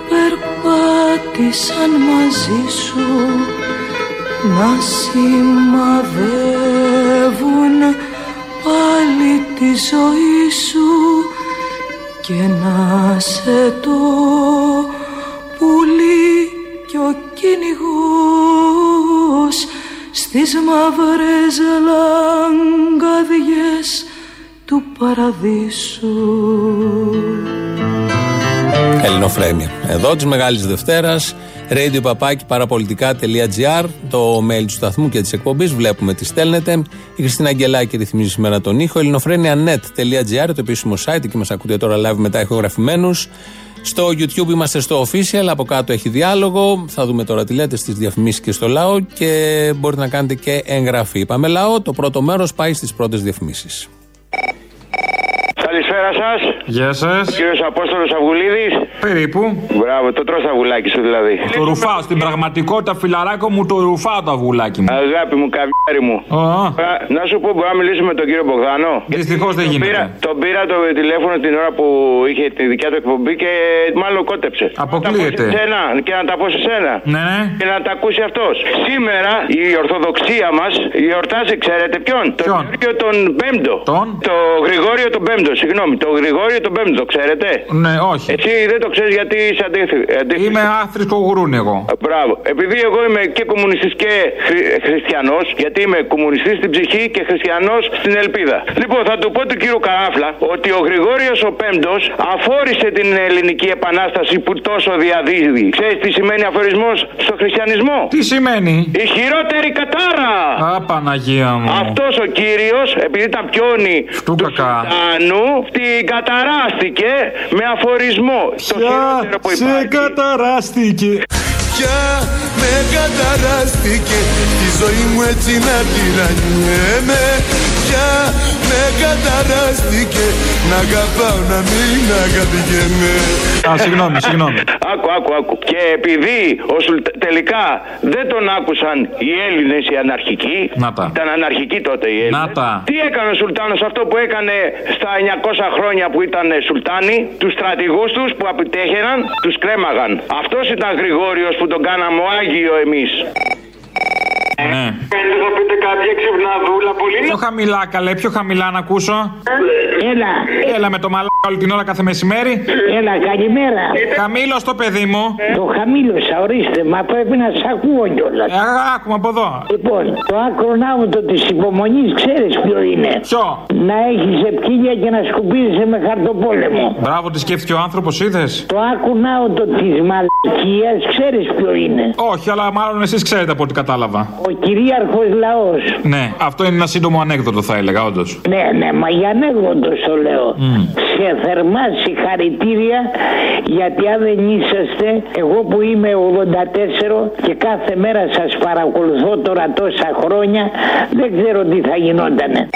περπάτησαν μαζί σου να σημαδεύουν πάλι τη ζωή σου και να σε το πουλί κι ο κυνηγός στις μαύρες λαγκαδιές του παραδείσου Ελληνοφρένια. Εδώ της Μεγάλης Δευτέρας, radio papaki παραπολιτικά.gr, το mail του σταθμού και της εκπομπής. Βλέπουμε τι στέλνετε. Η Χριστίνα Αγγελάκη ρυθμίζει σήμερα τον ήχο. ελληνοφρένια.net.gr, το επίσημο site, εκεί μας ακούτε τώρα live μετά ηχογραφημένους. Στο YouTube είμαστε στο official, από κάτω έχει διάλογο. Θα δούμε τώρα τι λέτε στις διαφημίσεις και στο λαό και μπορείτε να κάνετε και εγγραφή. Πάμε λαό, το πρώτο μέρος πάει στις πρώτες διαφημίσεις. finish Καλησπέρα σας. Γεια σας. Κύριος Απόστολος Αυγουλίδης. Περίπου. Μπράβο, το τρώ τα αυγουλάκι σου δηλαδή. Το ρουφάω. Στην πραγματικότητα, φιλαράκο μου, το ρουφάω το αυγουλάκι μου. Αγάπη μου, καβιάρι μου. Α. Α, Να σου πω, μπορώ να μιλήσουμε με τον κύριο Μπογδάνο; Δυστυχώς δεν Τον γίνεται. πήρα, τον πήρα το τηλέφωνο την ώρα που είχε τη δικιά του εκπομπή και μάλλον κότεψε. Αποκλείεται. Να τα πω σε σένα και να τα πω σε σένα. Ναι, ναι. Και να τα ακούσει αυτός. Σήμερα η Ορθοδοξία μας γιορτάζει, ξέρετε ποιον; Τον Γρηγόριο τον Πέμπτο. Τον; Το Γρηγόριο τον Πέμπτο, συγγνώμη. Το Γρηγόριο τον Πέμπτο, το ξέρετε; Ναι, όχι. Εσύ δεν το ξέρεις γιατί είσαι αντίθετο. Είμαι άθρησκο γουρούνι εγώ. Μπράβο. Επειδή εγώ είμαι και κομμουνιστής και χρη, χριστιανός, γιατί είμαι κομμουνιστής στην ψυχή και χριστιανός στην ελπίδα. Λοιπόν, θα του πω του κύριου Καράφλα ότι ο Γρηγόριος ο Πέμπτος αφόρησε την ελληνική επανάσταση που τόσο διαδίδει. Ξέρεις τι σημαίνει αφορισμός στο χριστιανισμό; Τι σημαίνει; Η χειρότερη κατάρα. Α, Παναγία μου. Αυτός ο κύριος, επειδή τα πιόνι του Σουλτάνου, την καταράστηκε με αφορισμό. Το χειρότερο που σε υπάρχει. καταράστηκε; Πια με καταράστηκε Τη ζωή μου έτσι να τυραννιέμαι Πια με καταράστηκε Να αγαπάω να μην αγαπηγέμαι Α, συγγνώμη, συγγνώμη. Άκου, άκου, άκου. Και επειδή ο Σουλτ- τελικά δεν τον άκουσαν οι Έλληνες οι αναρχικοί. Να τα. Ήταν αναρχικοί τότε οι Έλληνες. Να τα. Τι έκανε ο Σουλτάνος αυτό που έκανε στα 900 χρόνια που ήταν Σουλτάνοι, τους στρατηγούς τους που επιτέχαιναν, τους κρέμαγαν. Αυτός ήταν Γρηγόριος που τον κάναμε ο Άγιο εμείς. Ναι. Θα πείτε κάποια ξυπναδούλα πολύ. Πιο χαμηλά, καλέ, πιο χαμηλά να ακούσω. Έλα. Έλα με το μαλάκα όλη την ώρα κάθε μεσημέρι. Έλα, καλημέρα. Χαμήλω το παιδί μου. Το χαμήλωσα, ορίστε, μα πρέπει να σ' ακούω κιόλας. Ε, άκουμε από εδώ. Λοιπόν, το ακρονάουτο της υπομονής ξέρεις ποιο είναι. Ποιο; Να έχεις επικίνδια και να σκουπίζεσαι με χαρτοπόλεμο. Μπράβο, τι σκέφτηκε ο άνθρωπος, είδες; Το ακρονάουτο της μαλακίας ξέρεις ποιο είναι. Όχι, αλλά μάλλον εσείς ξέρετε από ό,τι κατάλαβα. Ο κυρίαρχος λαός. Ναι, αυτό είναι ένα σύντομο ανέκδοτο, θα έλεγα, όντως. Ναι, ναι, μα για ανέκδοτος το λέω. Σε θερμά συγχαρητήρια γιατί αν δεν είσαστε, εγώ που είμαι 84 και κάθε μέρα σας παρακολουθώ τώρα τόσα χρόνια, δεν ξέρω τι θα γινότανε.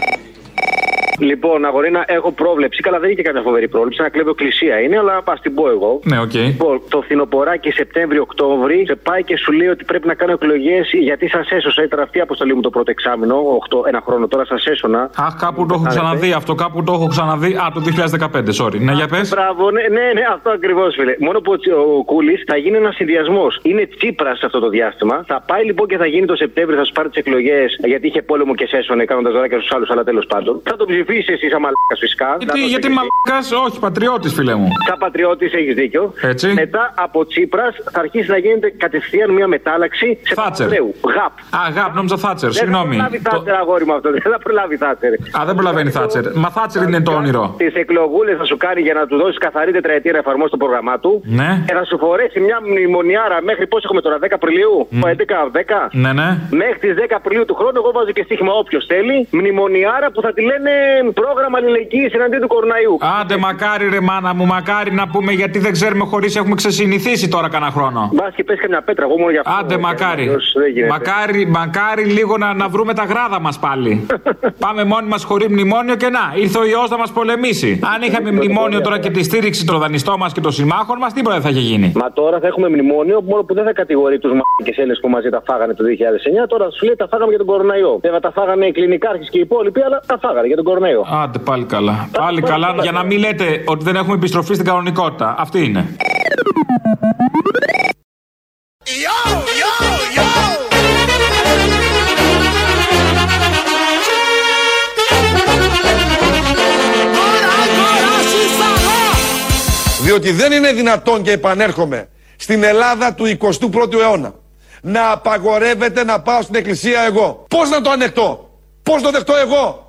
Λοιπόν, αγορίνα, έχω πρόβλεψη. Καλά, δεν είναι και κάποια φοβερή πρόβλεψη. Ένα κλέβω εκκλησία είναι, αλλά ας την πω εγώ. Ναι, οκ. Λοιπόν, το φθινοποράκι Σεπτέμβριο-Οκτώβρη σε πάει και σου λέει ότι πρέπει να κάνω εκλογές γιατί σας έσωσα. Ήταν αυτή η αποστολή μου το πρώτο εξάμεινο, 8, ένα χρόνο τώρα σας έσωνα. Αχ, κάπου το έχω ξαναδεί αυτό, κάπου το έχω ξαναδεί. Α, το 2015, sorry. Ναι, για πες. Μπράβο, ναι, ναι, ναι αυτό ακριβώς, φίλε. Μόνο που ο, Τσι- ο Κούλης θα γίνει ένας συνδυασμός. Είναι τσίπρας σε αυτό το διάστημα. Θα πάει λοιπόν και θα γίνει το Σεπτέμβριο, θα σου πάρει τις εκλογές γιατί είχε πόλεμο και σε έσωνε κάνοντας δωράκια στους άλλους, αλλά τέλος πάντων. Θα τον ψηφίσει εσύ σαν μαλάκα φυσικά. Γιατί, γιατί μαλάκα, όχι, πατριώτης, φίλε μου. Σαν πατριώτης έχεις δίκιο. Έτσι. Μετά από Τσίπρας θα αρχίσει να γίνεται κατευθείαν μια μετάλλαξη σε Θάτσερ. Παπανδρέου. Γαπ. Α, γαπ, νόμιζα Θάτσερ, Δεν συγγνώμη. θα προλάβει Θάτσερ, αγόρι μου αυτό. Δεν θα προλάβει Θάτσερ. Α, δεν προλαβαίνει Θάτσερ. Μα Θάτσερ είναι το όνειρο. Τις εκλογούλες θα σου κάνει για να του δώσεις καθαρή τετραετία να εφαρμόσει το πρόγραμμά του. Ναι. Και θα σου φορέσει μια μνημονιάρα μέχρι πώς έχουμε τώρα, 10 Απριλίου; Μμ. 11, 10. Ναι, ναι. Μέχρι τις 10 Απριλίου του χρόνου, εγώ βάζω και στοίχημα όποιος θέλει. Μνημονιάρα που θα τη λένε πρόγραμμα αλληλεγγύης εναντίον του κοροναϊού. Άντε, μακάρι ρε μάνα μου, μακάρι να πούμε γιατί δεν ξέρουμε χωρίς έχουμε ξεσυνηθίσει τώρα κανένα χρόνο. Μπας και πες καμιά πέτρα, εγώ μόνο για αυτό. Άντε, μακάρι. αλλιώς δεν γίνεται. Μακάρι, μακάρι λίγο να, να βρούμε τα γράδα μας πάλι. [LAUGHS] Πάμε μόνοι μας χωρίς μνημόνιο και να, ήρθε ο ιός να μας πολεμήσει. Αν είχαμε μνημόνιο τώρα και τη στήριξη των δανειστών μας και των συμμάχων μας, τίποτα δεν θα είχε γίνει. Μα τώρα θα έχουμε μνημόνιο μόνο που δεν θα κατηγορεί τους μαλακές Έλληνες που μαζί τα φάγανε το 2009. Τώρα σου λέει τα φάγαμε για τον κοροναϊό. Βέβαια τα φάγανε οι κλινικάρχες και οι υπόλοιποι, αλλά τα φάγανε για τον κοροναϊό. Άντε πάλι καλά. Πάλι καλά για να μην λέτε ότι δεν έχουμε επιστροφή στην κανονικότητα. Αυτή είναι. Διότι δεν είναι δυνατόν και επανέρχομαι στην Ελλάδα του 21ου αιώνα να απαγορεύεται να πάω στην εκκλησία εγώ. Πώς να το ανεχτώ, πώς το δεχτώ εγώ;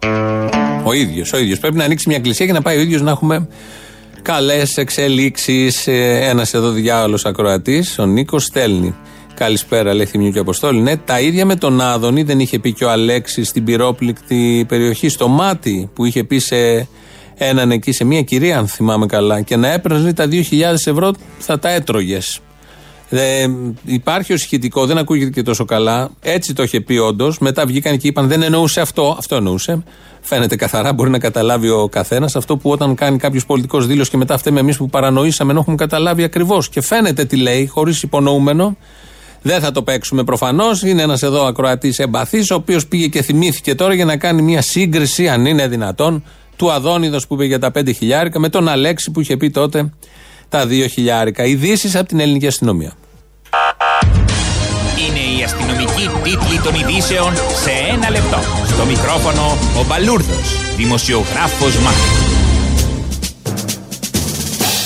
Ο ίδιος, ο ίδιος. Πρέπει να ανοίξει μια εκκλησία και να πάει ο ίδιος να έχουμε καλές εξελίξεις. Ένας εδώ διάολος ακροατής, ο Νίκος, στέλνει. Καλησπέρα, λέει Θημιού και Αποστόλη. Ναι, τα ίδια με τον Άδωνη δεν είχε πει και ο Αλέξης στην πυρόπληκτη περιοχή, στο μάτι που είχε πει σε έναν εκεί, σε μια κυρία, αν θυμάμαι καλά, και να έπαιρνε τα 2.000 ευρώ θα τα έτρωγες. Ε, υπάρχει ω ηχητικό, δεν ακούγεται και τόσο καλά. Έτσι το είχε πει όντως. Μετά βγήκαν και είπαν δεν εννοούσε αυτό. Αυτό εννοούσε. Φαίνεται καθαρά, μπορεί να καταλάβει ο καθένας. Αυτό που όταν κάνει κάποιος πολιτικός δήλωσης και μετά φταίμε εμείς που παρανοήσαμε, ενώ έχουμε καταλάβει ακριβώς. Και φαίνεται τι λέει, χωρίς υπονοούμενο. Δεν θα το παίξουμε προφανώς. Είναι ένας εδώ ακροατής εμπαθής, ο οποίος πήγε και θυμήθηκε τώρα για να κάνει μια σύγκριση, αν είναι δυνατόν, του Αδόνιδος που είπε για τα 5 χιλιάρικα με τον Αλέξη που είχε πει τότε τα 2 χιλιάρικα. Ειδήσεις από την ελληνική αστυνομία. Αστυνομική τίτλη των ειδήσεων σε ένα λεπτό. Στο μικρόφωνο ο Μπαλούρδος, δημοσιογράφος Μάρκος.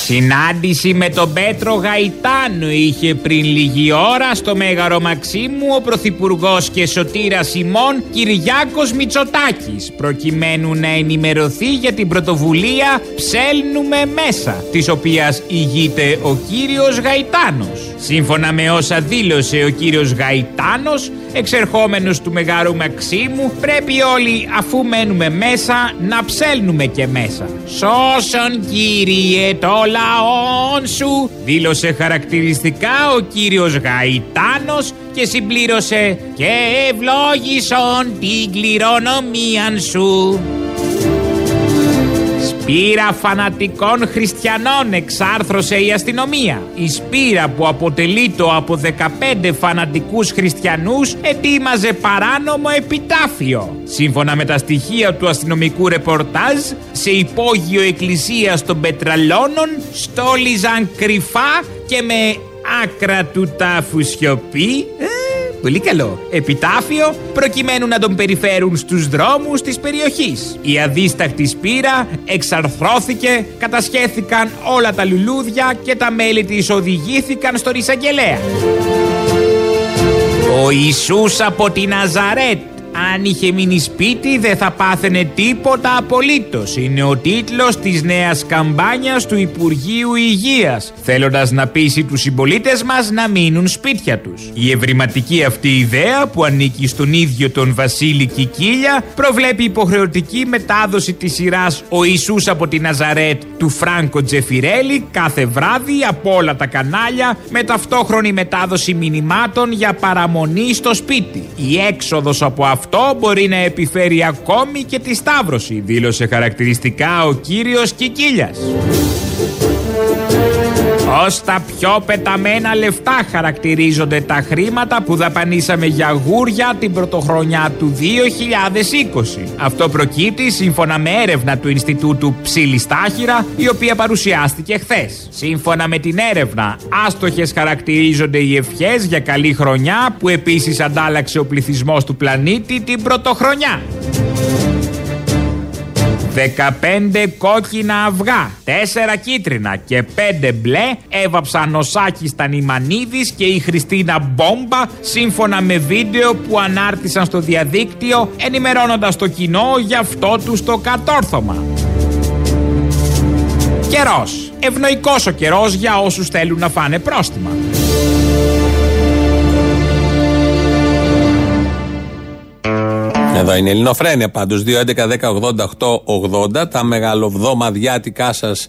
Συνάντηση με τον Πέτρο Γαϊτάνο είχε πριν λίγη ώρα στο Μέγαρο Μαξίμου ο Πρωθυπουργός και Σωτήρας Σιμών Κυριάκος Μητσοτάκης προκειμένου να ενημερωθεί για την πρωτοβουλία «Ψέλνουμε μέσα» της οποίας ηγείται ο κύριος Γαϊτάνος. Σύμφωνα με όσα δήλωσε ο κύριος Γαϊτάνος, εξερχόμενος του Μεγάρου Μαξίμου, πρέπει όλοι αφού μένουμε μέσα να ψέλνουμε και μέσα. Σώσον κύριε το λαόν σου, δήλωσε χαρακτηριστικά ο κύριος Γαϊτάνος και συμπλήρωσε και ευλόγησον την κληρονομία σου. Σπήρα φανατικών χριστιανών εξάρθρωσε η αστυνομία. Η σπήρα που αποτελείται από 15 φανατικούς χριστιανούς ετοίμαζε παράνομο επιτάφιο. Σύμφωνα με τα στοιχεία του αστυνομικού ρεπορτάζ, σε υπόγειο εκκλησίας των Πετραλώνων στόλιζαν κρυφά και με άκρα του τάφου σιωπή ε, Πολύ καλό. Επιτάφιο προκειμένου να τον περιφέρουν στους δρόμους της περιοχής. Η αδίσταχτη σπήρα εξαρθρώθηκε, κατασχέθηκαν όλα τα λουλούδια και τα μέλη της οδηγήθηκαν στο Ρισαγγελέα. Ο Ιησούς από τη Ναζαρέτ αν είχε μείνει σπίτι δεν θα πάθαινε τίποτα απολύτως. Είναι ο τίτλος της νέας καμπάνιας του Υπουργείου Υγείας, θέλοντας να πείσει τους συμπολίτες μας να μείνουν σπίτια τους. Η ευρηματική αυτή ιδέα που ανήκει στον ίδιο τον Βασίλη Κικίλια προβλέπει υποχρεωτική μετάδοση της σειράς «Ο Ιησούς από τη Ναζαρέτ» του Φράνκο Τζεφιρέλη κάθε βράδυ από όλα τα κανάλια με ταυτόχρονη μετάδοση μηνυμάτων για παραμονή στο σπίτι. Η έξοδος από αυτό μπορεί να επιφέρει ακόμη και τη σταύρωση, δήλωσε χαρακτηριστικά ο κύριος Κικίλιας. Ως τα πιο πεταμένα λεφτά χαρακτηρίζονται τα χρήματα που δαπανίσαμε για γούρια την πρωτοχρονιά του 2020. Αυτό προκύπτει σύμφωνα με έρευνα του Ινστιτούτου Ψήλης Στάχυρα, η οποία παρουσιάστηκε χθες. Σύμφωνα με την έρευνα, άστοχες χαρακτηρίζονται οι ευχές για καλή χρονιά που επίσης αντάλλαξε ο πληθυσμός του πλανήτη την πρωτοχρονιά. 15 κόκκινα αυγά, 4 κίτρινα και 5 μπλε έβαψαν ο Σάκης Τανιμανίδης και η Χριστίνα Μπόμπα σύμφωνα με βίντεο που ανάρτησαν στο διαδίκτυο ενημερώνοντας το κοινό για αυτό τους το κατόρθωμα. Καιρός. Ευνοϊκός ο καιρός για όσους θέλουν να φάνε πρόστιμα. Εδώ είναι η Ελληνοφρένια πάντως. 2.11.10.80.880. Τα μεγαλοβδομαδιάτικά σας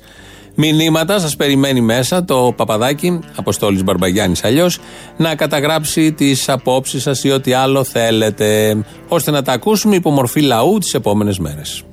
μηνύματα σας περιμένει μέσα το παπαδάκι, Αποστόλης Μπαρμπαγιάννης αλλιώς, να καταγράψει τις απόψεις σας ή ό,τι άλλο θέλετε, ώστε να τα ακούσουμε υπομορφή λαού τις επόμενες μέρες.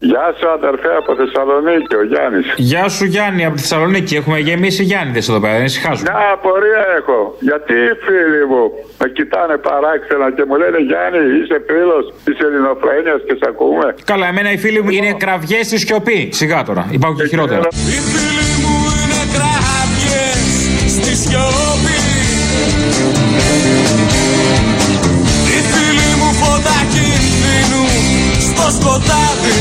Γεια σου αδερφέ από Θεσσαλονίκη, ο Γιάννη. Γεια σου Γιάννη από τη Θεσσαλονίκη. Έχουμε γεμίσει Γιάννηδε εδώ πέρα, δεν ησυχάζουμε. Μια απορία έχω. Γιατί οι φίλοι μου με κοιτάνε παράξενα και μου λένε Γιάννη, είσαι φίλο τη Ελληνοφρένεια και σε ακούμε. Καλά, εμένα οι φίλοι μου είναι κραυγέ στη σιωπή. Σιγά τώρα, υπάρχουν και χειρότερα. Οι φίλοι μου είναι κραυγές στη σιωπή Οι φίλοι μου φώτα κινδύνου στο σκοτάδι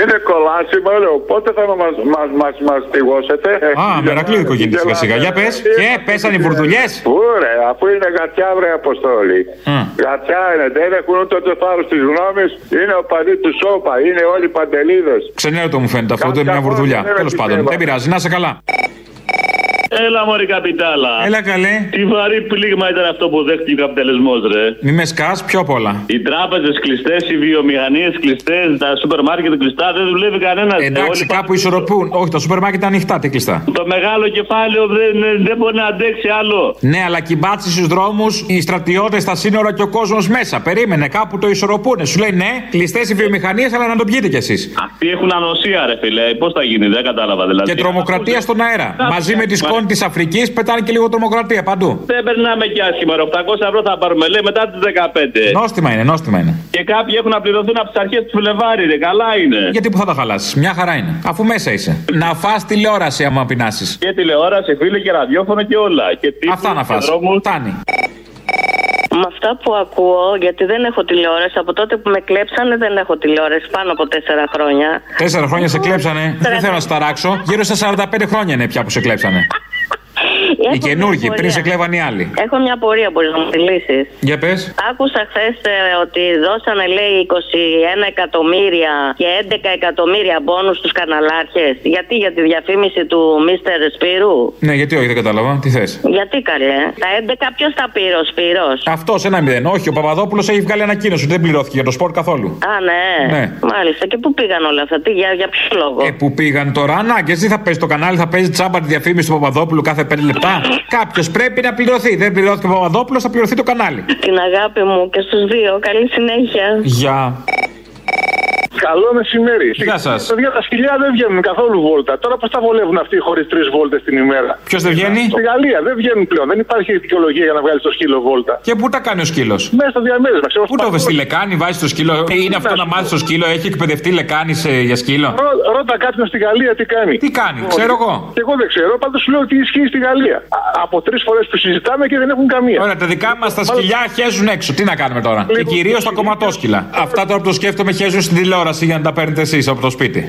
Είναι κολάσιμο, λέω. Πότε θα μας μας, μας, μας τυγώσετε. Α, μερακλείδικο γίνεται σιγά σιγά. Για πες. Και πέσανε οι βουρδουλιές. Πού ρε, αφού είναι γατιά βρε αποστόλη. Γατιά είναι, δεν έχουν ούτε το θάρρος της γνώμης. Είναι ο παδί του σώπα, είναι όλοι παντελίδες. Ξενέρωτο μου φαίνεται αυτό, δεν είναι μια βουρδουλιά. Τέλος πάντων, δεν πειράζει, να σε καλά. Έλα, Μωρή Καπιτάλα. Έλα, καλέ. Τι βαρύ πλήγμα ήταν αυτό που δέχτηκε ο καπιταλισμός, ρε. Μη με σκάς, πιο πολλά. Οι τράπεζες κλειστές, οι βιομηχανίες κλειστές, τα σούπερ μάρκετ κλειστά, δεν δουλεύει κανένας. Εντάξει, κάπου ισορροπούν. Όχι, τα σούπερ μάρκετ ανοιχτά, τι κλειστά. Το μεγάλο κεφάλαιο δεν, δεν μπορεί να αντέξει άλλο. Ναι, αλλά κυμπάτσει στους δρόμους, οι στρατιώτες στα σύνορα και ο κόσμος μέσα. Περίμενε, κάπου το ισορροπούν. Σου λέει ναι, κλειστές οι βιομηχανίες, αλλά να το πιείτε κι εσείς. Αυτοί έχουν ανοσία, ρε φιλέ. Πώς θα γίνει, δεν κατάλαβα δηλαδή. Και τρομοκρατία στον αέρα. Μαζί με τη σκόνη της Αφρικής πετάνε και λίγο τρομοκρατία παντού. Δεν περνάμε και άσχημα, ρε. 800 ευρώ θα πάρουμε, λέει μετά τις 15. Νόστιμα είναι, νόστιμα είναι. Και κάποιοι έχουν να πληρωθούν από τις αρχές του Φλεβάρι, ρε. Καλά είναι. Γιατί που θα τα χαλάσει, μια χαρά είναι. Αφού μέσα είσαι. να φά τηλεόραση άμα πεινάσεις. Και τηλεόραση, φίλε και ραδιόφωνο και όλα. Και τύπους Αυτά να και φά. δρόμους. Φτάνει. Με αυτά που ακούω, γιατί δεν έχω τηλεόραση, από τότε που με κλέψανε δεν έχω τηλεόραση πάνω από τέσσερα χρόνια. Τέσσερα χρόνια σε κλέψανε. Δεν θέλω να σε ταράξω. Γύρω στα 45 χρόνια είναι πια που σε κλέψανε. Οι Έχω καινούργοι, μια πριν σε πορεία. κλέβαν οι άλλοι. Έχω μια πορεία, μπορεί να μου τη λύσει. Για πες. Άκουσα χθες ότι δώσανε, λέει, 21 εκατομμύρια και 11 εκατομμύρια πόνου στους καναλάρχες. Γιατί, για τη διαφήμιση του Μίστερ Σπύρου; Ναι, γιατί όχι, δεν κατάλαβα. Τι θες; Γιατί καλέ. Τα 11 ποιος τα πήρε, ο Σπύρος; Αυτός ένα μηδέν. Όχι, ο Παπαδόπουλος έχει βγάλει ανακοίνωση ότι δεν πληρώθηκε για το σπορ καθόλου. Α, ναι. Ναι. Μάλιστα. Και πού πήγαν όλα αυτά, τι, για, για ποιο λόγο; Ε, που πήγαν τώρα ανάγκες. Τι θα παίζει το κανάλι, θα παίζει τσάμπα τη διαφήμιση του Παπαδόπουλου κάθε 5 λεπτά. Κάποιος πρέπει να πληρωθεί. Δεν πληρώθηκε ο Παπαδόπουλος, θα πληρωθεί το κανάλι. Την αγάπη μου και στους δύο. Καλή συνέχεια. Γεια. Καλό μεσημέρι. Γεια σας. Παιδιά, τα σκυλιά δεν βγαίνουν καθόλου βόλτα. Τώρα πώς τα βολεύουν αυτοί χωρίς τρεις βόλτες την ημέρα; Ποιος δεν βγαίνει; Στη Γαλλία δεν βγαίνουν πλέον. Δεν υπάρχει δικαιολογία για να βγάλεις το σκύλο βόλτα. Και πού τα κάνει ο σκύλος; Μέσα στο διαμέρισμα. Ξέρω, Πού το βε στη λεκάνη, βάζεις το σκύλο; Ε, είναι αυτό να μάθεις το σκύλο, έχει εκπαιδευτεί λεκάνη σε- για σκύλο; Ρώ- Ρώτα κάποιον στη Γαλλία τι κάνει. Τι κάνει, ξέρω εγώ. Και εγώ δεν ξέρω, πάντως σου λέω ότι ισχύει στη Γαλλία. Α- Από τρεις φορές που συζητάμε και δεν έχουν καμία. Ωραία, τα δικά μας τα σκυλιά χέζουν έξω. Τι να κάνουμε τώρα; Και κυρίως τα κομματόσκυλα. Αυτά τώρα που το σκέφτομαι χέζουν στην τηλεόραση για να τα παίρνετε εσείς από το σπίτι.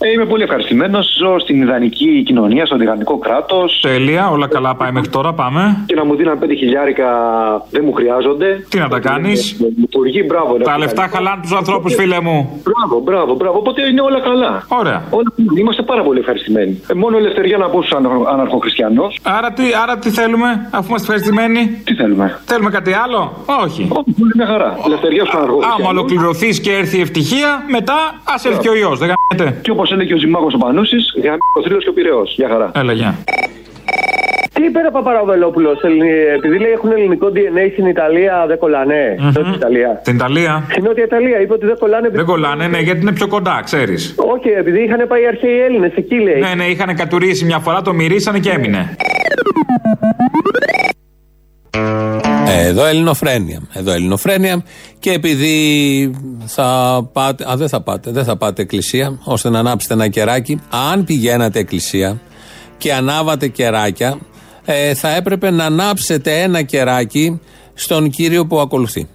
Ε, είμαι πολύ ευχαριστημένος. Ζω στην ιδανική κοινωνία, στο ιδανικό κράτος. Τέλεια, όλα καλά πάει μέχρι τώρα, πάμε. Και να μου δίναν 5 χιλιάρικα δεν μου χρειάζονται. Τι να τα κάνεις; Υπουργοί, μπράβο. ρε, Τα φίλε. λεφτά χαλάνε τους ανθρώπους, φίλε μου. Μπράβο, μπράβο, μπράβο. Οπότε είναι όλα καλά. Ωραία. Όλα, είμαστε πάρα πολύ ευχαριστημένοι. Ε, μόνο ελευθερία να πω στου αναρχοχριστιανού. Άρα τι, άρα τι θέλουμε, αφού είμαστε ευχαριστημένοι; Τι θέλουμε; Θέλουμε κάτι άλλο, όχι. Όχι, είναι μια χαρά. Ελευθερία στους αναρχοχριστιανούς. Άμα ολοκληρωθείς και έρθει η ευτυχία, μετά ας έρθει και ο ιός. Δεν κάνετε. Και όπως έλεγε ο Ζημάκο ο Πανούσης, για ο θρύλος και ο πυρεό. Για χαρά. Έλα, γεια. Τι είπε ο Παπαραβελόπουλος, επειδή λέει έχουν ελληνικό DNA στην Ιταλία, δεν κολλάνε. Μμμ. Στην Ιταλία. Την Ιταλία. Στην Νότια Ιταλία είπε ότι δεν κολλάνε. επειδή- Δεν κολλάνε, ναι, γιατί είναι πιο κοντά, ξέρεις. Όχι, επειδή είχαν πάει οι αρχαίοι Έλληνες, εκεί λέει. Ναι, ναι, είχαν κατουρίσει μια φορά, το μυρίσανε και έμεινε. Ε, Εδώ ελληνοφρένεια. Εδώ ελληνοφρένεια. Και επειδή θα πάτε. Α, δεν θα πάτε. Δεν θα πάτε εκκλησία, ώστε να ανάψετε ένα κεράκι. Αν πηγαίνατε εκκλησία και ανάβατε κεράκια, ε, θα έπρεπε να ανάψετε ένα κεράκι στον κύριο που ακολουθεί.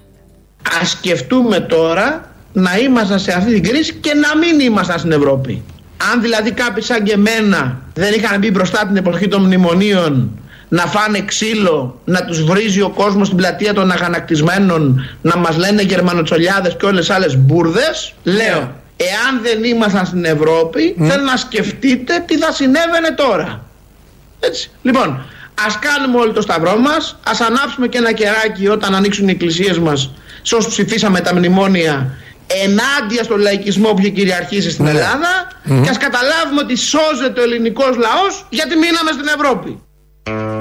Ας σκεφτούμε τώρα να ήμασταν σε αυτή την κρίση και να μην ήμασταν στην Ευρώπη. Αν δηλαδή κάποιοι σαν και εμένα δεν είχαν μπει μπροστά την εποχή των μνημονίων να φάνε ξύλο, να τους βρίζει ο κόσμος στην πλατεία των αγανακτισμένων, να μας λένε γερμανοτσολιάδες και όλες άλλες μπουρδες, λέω, εάν δεν ήμασταν στην Ευρώπη, θέλω να σκεφτείτε τι θα συνέβαινε τώρα. Έτσι. Λοιπόν, ας κάνουμε όλοι το σταυρό μας, ας ανάψουμε και ένα κεράκι όταν ανοίξουν οι εκκλησίες μας, σε όσους ψηφίσαμε τα μνημόνια, ενάντια στον λαϊκισμό που είχε κυριαρχήσει στην Ελλάδα, και ας καταλάβουμε ότι σώζεται ο ελληνικός λαός γιατί μείναμε στην Ευρώπη.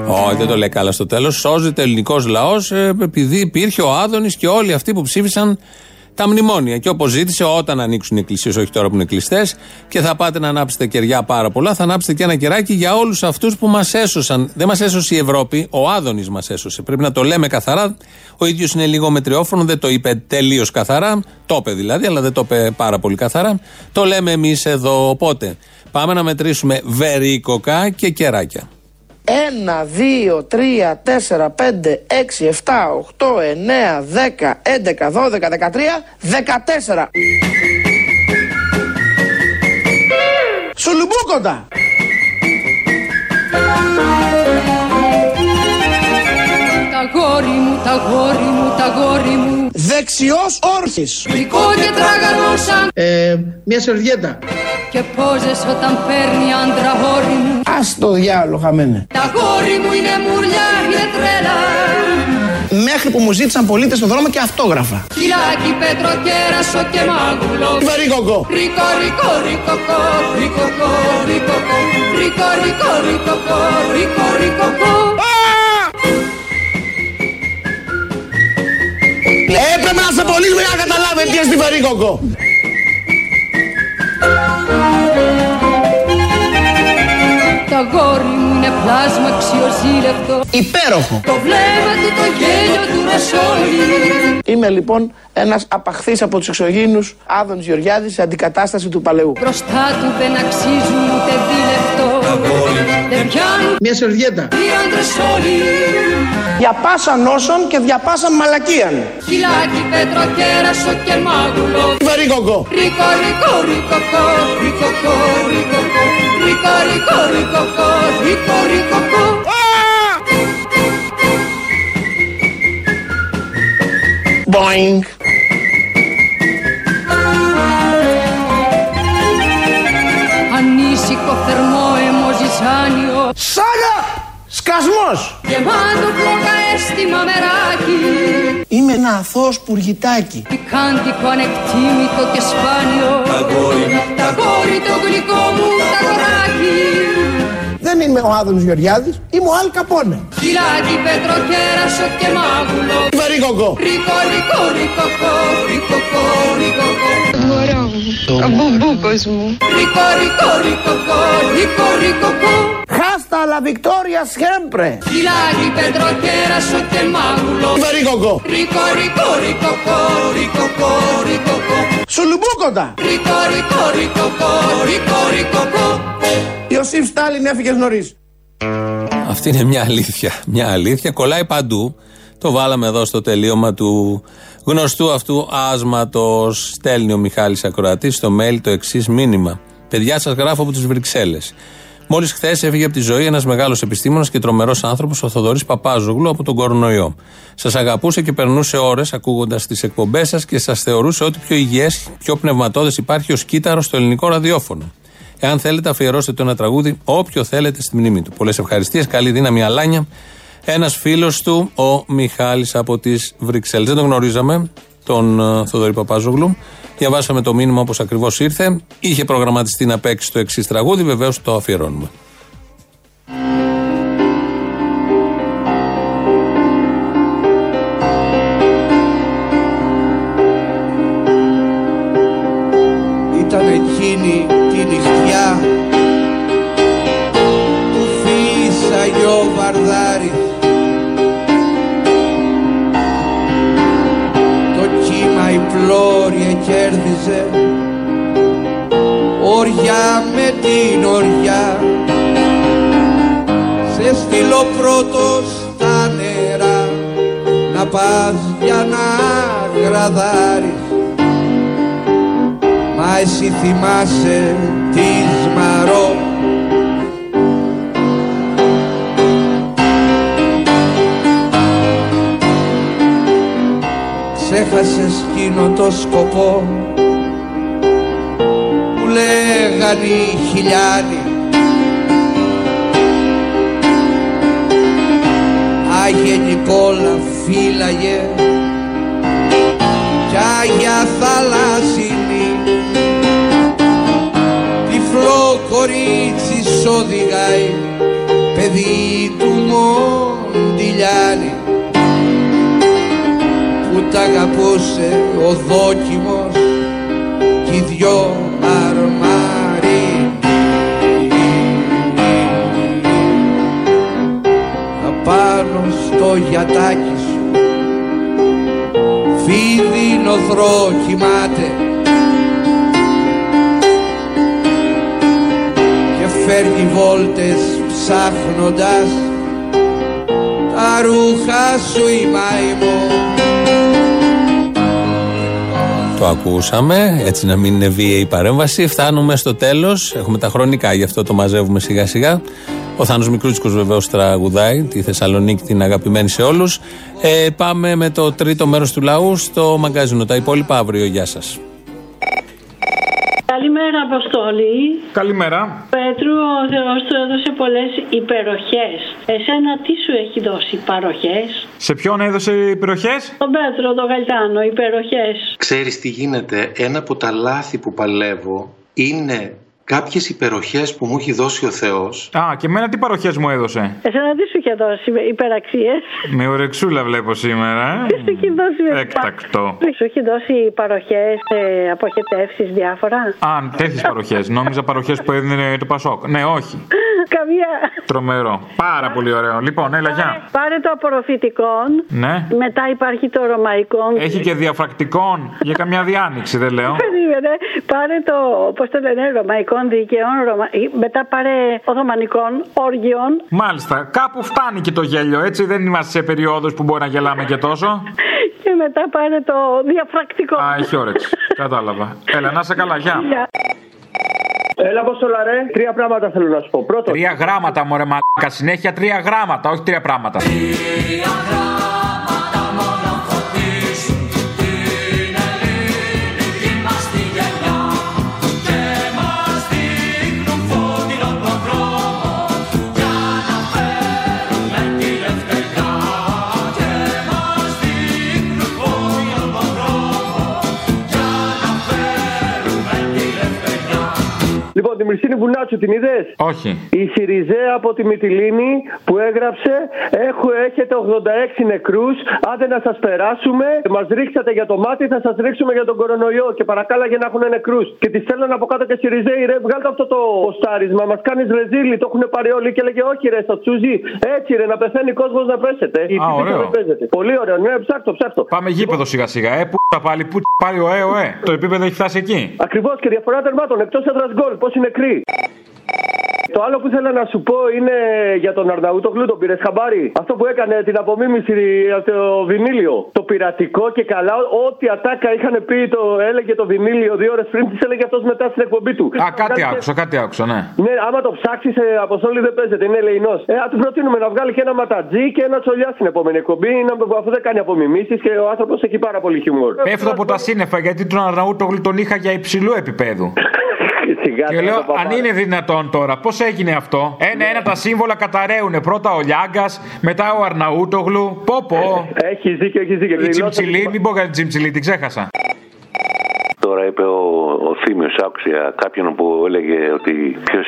Όχι, δεν το λέει καλά στο τέλος. Σώζεται ο ελληνικός λαός επειδή υπήρχε ο Άδωνης και όλοι αυτοί που ψήφισαν τα μνημόνια. Και όπως ζήτησε, όταν ανοίξουν οι εκκλησίες, όχι τώρα που είναι κλειστές, και θα πάτε να ανάψετε κεριά πάρα πολλά, θα ανάψετε και ένα κεράκι για όλους αυτούς που μας έσωσαν. Δεν μας έσωσε η Ευρώπη, ο Άδωνης μας έσωσε. Πρέπει να το λέμε καθαρά. Ο ίδιος είναι λίγο μετριόφωνο, δεν το είπε τελείως καθαρά. Το είπε δηλαδή, αλλά δεν το είπε πάρα πολύ καθαρά. Το λέμε εμείς εδώ. Οπότε πάμε να μετρήσουμε βερίκοκα και κεράκια. 1, 2, 3, 4, 5, 6, 7, 8, 9, 10, 11, 12, 13, 14. Σουλουμπούκοντα! Τα γόρι μου, τα γόρι μου, τα γόρι μου Δεξιός όρθις. Γλυκό και τραγανός σαν Ε, μια σερβιέτα. Και πόζες όταν παίρνει άντρα γόρι μου Ας το διάλογο χαμένε. Τα γόρι μου είναι μουρλιά, είναι τρέλα Μέχρι που μου ζήτησαν πολίτες στον δρόμο και αυτόγραφα. Κυλάκι, πέτρο, κέρασο και μάγουλο Βαρύκοκο. Ρίκο, ρίκο, ρίκοκο, ρίκοκο, ρίκοκο Ρίκο, ρίκο, ρίκοκο, ρίκο, ρίκοκο Έπρεπε να σε πολύ για να καταλάβετε τι είναι βαρύκοκο. Τα γόρι μου είναι πλάσμα αξιοζήλευτο Υπέροχο. Το βλέμμα του, το γέλιο του ρασόλι Είμαι λοιπόν ένας απαχθής από τους εξωγήινους Άδωνης Γεωργιάδης σε αντικατάσταση του παλαιού. Μπροστά του δεν αξίζουν ούτε δίλεπτο Δεν πιάνουν Μια σερβιέτα. οι άντρες όλοι Για πάσα νόσων και δια πάσα μαλακίαν. Χιλάκι, πέτρο, κέρασο και μάγουλο Βαρύκοκο. Ρίκο, ρίκο, ρίκοκο, ρίκοκο, ρίκοκο Ρίκο, ρίκο, ρίκοκο, ρίκο, ρίκοκο Boing. Ανήσυχο, θερμό, αιμοζησάνιο Σάγα! Σκασμός! Γεμάτο πλόκα αίσθημα μεράκι Είμαι ένα αθώος πουργητάκι. Πικάντικο, ανεκτήμητο και σπάνιο Τα γόρι, τα γόρι, το γλυκό μου, τα γοράκι Δεν είμαι ο Άδωνης Γεωργιάδης, είμαι ο Αλ Καπόνε. Χιλάκι, πέτρο, κέρασο και μάγουλο Βαρύκοκο. Ρίκο, ρίκο, ρίκοκο, ρίκοκο, ρίκοκο Μωρό μου, ο μπουμπούκος μου. Ρίκο, ρίκο, ρίκοκο, ρίκο, ρίκοκο Hasta la victoria siempre. Χειλάκι πετροκέρασο και μάγουλο βερίκοκο. Ρίκο, ρίκο, ρίκοκο, ρίκοκο, ρίκοκο Σουλουμπούκοτα. Ρίκο, ρίκο, ρίκοκο, ρίκο, ρίκοκο Ιωσήφ Στάλιν έφυγες νωρίς. Αυτή είναι μια αλήθεια. Μια αλήθεια. Κολλάει παντού. Το βάλαμε εδώ στο τελείωμα του γνωστού αυτού άσματος. Στέλνει ο Μιχάλης Ακροατής στο mail το εξής μήνυμα. Παιδιά, σας γράφω από τις Βρυξέλλες. Μόλις χθες έφυγε από τη ζωή ένας μεγάλος επιστήμονας και τρομερός άνθρωπος, ο Θοδωρής Παπάζογλου, από τον κορονοϊό. Σας αγαπούσε και περνούσε ώρες ακούγοντας τις εκπομπές σας και σας θεωρούσε ότι πιο υγιές, πιο πνευματώδες υπάρχει ως κύτταρος στο ελληνικό ραδιόφωνο. Εάν θέλετε, αφιερώστε το ένα τραγούδι, όποιο θέλετε στη μνήμη του. Πολλές ευχαριστίες, καλή δύναμη, Αλάνια. Ένας φίλος του, ο Μιχάλης από τις Βρυξέλλες. Δεν τον γνωρίζαμε, τον ε, Θοδωρή Παπάζογλου. Διαβάσαμε το μήνυμα όπως ακριβώς ήρθε. Είχε προγραμματιστεί να παίξει το εξής τραγούδι, βεβαίως το αφιερώνουμε. Ήταν εκείνη τη νυχτιά που φύσαγε ο Βαρδάρης. Το κύμα η πλώρια κέρδιζε οριά με την οριά Σε στείλω πρώτος στα νερά να πας για να γραδάρεις Μα εσύ θυμάσαι τη Μαρό. Ξέχασες εκείνο το σκοπό που λέγαν οι χιλιάδοι Άγιε Νικόλα φύλαγε κι Άγια Θαλάσσινη κορίτσι σ' οδηγάει παιδί του Μοντιλιάνη που τ' αγαπούσε ο δόκιμος κι οι δυο αρμάρι. Απάνω στο γιατάκι σου φίδι νοθρό κοιμάται και φέρνει βόλτες ψάχνοντας τα ρούχα σου η μαϊμό Το ακούσαμε, έτσι να μην είναι βίαιη η παρέμβαση. Φτάνουμε στο τέλος. Έχουμε τα χρονικά, γι' αυτό το μαζεύουμε σιγά σιγά. Ο Θάνος Μικρούτσικος βεβαίως τραγουδάει τη Θεσσαλονίκη, την αγαπημένη σε όλους. Ε, πάμε με το τρίτο μέρος του λαού στο μαγκαζίνο. Τα υπόλοιπα αύριο. Γεια σας. Καλημέρα, Αποστόλη. Καλημέρα. Πέτρου, ο Θεός του έδωσε πολλές υπεροχές. Εσένα τι σου έχει δώσει, παροχές; Σε ποιον έδωσε οι περιοχέ; Τον Πέτρο, τον Γαλτάνο, υπεροχές. Ξέρεις τι γίνεται, ένα από τα λάθη που παλεύω είναι κάποιες υπεροχές που μου έχει δώσει ο Θεός Α, και εμένα τι παροχές μου έδωσε; Εσένα τι σου είχε δώσει, υπεραξίες; Με ωρεξούλα βλέπω σήμερα. Τι σου έχει δώσει, ε. με Έκτακτο. Σου έχει δώσει παροχές, ε, αποχετεύσεις, διάφορα; Α, τέτοιες παροχές. Νόμιζα παροχές που έδινε το Πασόκ. Ναι, όχι. Καμία. Τρομερό. Πάρα πολύ ωραίο. Λοιπόν, έλα, γεια. Πάρε το απορροφητικών. Ναι. Μετά υπάρχει το ρωμαϊκό. Έχει και διαφρακτικών για καμιά διάνοιξη, δεν λέω. [LAUGHS] Περίμενε. Πάρε το, πώς το λένε, ρωμαϊκών δικαιών. Ρωμα... Μετά πάρε οθωμανικών όργιων. Μάλιστα. Κάπου φτάνει και το γέλιο, έτσι; Δεν είμαστε σε περίοδους που μπορεί να γελάμε και τόσο. Και μετά πάρε το διαφρακτικό. Α, έχει όρεξη. Κατάλαβα. Έλα, να σε καλά, γεια. Γεια. Έλα, Αποστολά, ρε. Τρία πράγματα θέλω να σου πω. Πρώτο. Τρία γράμματα, μωρέ μαλάκα. Συνέχεια τρία γράμματα, όχι τρία πράγματα. Λοιπόν, τη Μυρσίνη Βουνάτσου την είδες; Όχι. Η Σιριζέα από τη Μυτιλίνη που έγραψε Έχω, Έχετε 86 νεκρούς. Άντε να σας περάσουμε. Μας ρίξατε για το μάτι, θα σας ρίξουμε για τον κορονοϊό. Και παρακάλαγε να έχουν νεκρούς. Και τη στέλνουν από κάτω και Σιριζέη, ρε, βγάλτε αυτό το ποστάρισμα. Μας κάνεις ρεζίλι, το έχουν πάρει όλοι. Και έλεγε Όχι, ρε, στο τσούζι. Έτσι, ρε, να πεθαίνει κόσμος να πέσετε. Η Α, τύπη ωραίο. δεν παίζεται. Πολύ ωραίο, ναι, ψάχτο, ψάχτο. Πάμε γήπεδο σιγά σιγά. Ε, πού τα πάλι, πού πάλι ο ε, ο ε. Το επίπεδο έχει φτάσει εκεί. Ακριβώς και διαφορά τερμάτων εκτός έδρας γκολ. Πώς είναι νεκροί. Το άλλο που ήθελα να σου πω είναι για τον Αρναούτογλου, τον πήρες χαμπάρι; Αυτό που έκανε την απομίμηση από το βινίλιο. Το πειρατικό και καλά, ό,τι ατάκα είχαν πει, το έλεγε το βινίλιο δύο ώρες πριν, τις έλεγε αυτός μετά στην εκπομπή του. Α, κάτι άκουσα, κάτι άκουσα, ναι. Ναι, άμα το ψάξεις, ε, αποστόλη δεν παίζεται, είναι ελεηνός. Ε, ας του προτείνουμε να βγάλει και ένα ματατζή και ένα τσολιά στην επόμενη εκπομπή, να, αφού δεν κάνει απομιμήσεις και ο άνθρωπος έχει πάρα πολύ χιούμορ. Πέφτω από τα σύννεφα γιατί τον Αρναούτογλου τον είχα για υψηλού επίπεδου. [LAUGHS] Και λέω, αν είναι δυνατόν τώρα, πώς έγινε αυτό; Ένα-ένα τα σύμβολα καταραίουν. Πρώτα ο Λιάγκας, μετά ο Αρναούτογλου. Πω πω. Έχει δίκιο, έχεις δίκιο. Η Τσιμψιλή, μην πω για την Τσιμψιλή, την ξέχασα. Τώρα είπε ο, ο Θήμιος, άκουσα κάποιον που έλεγε ότι ποιος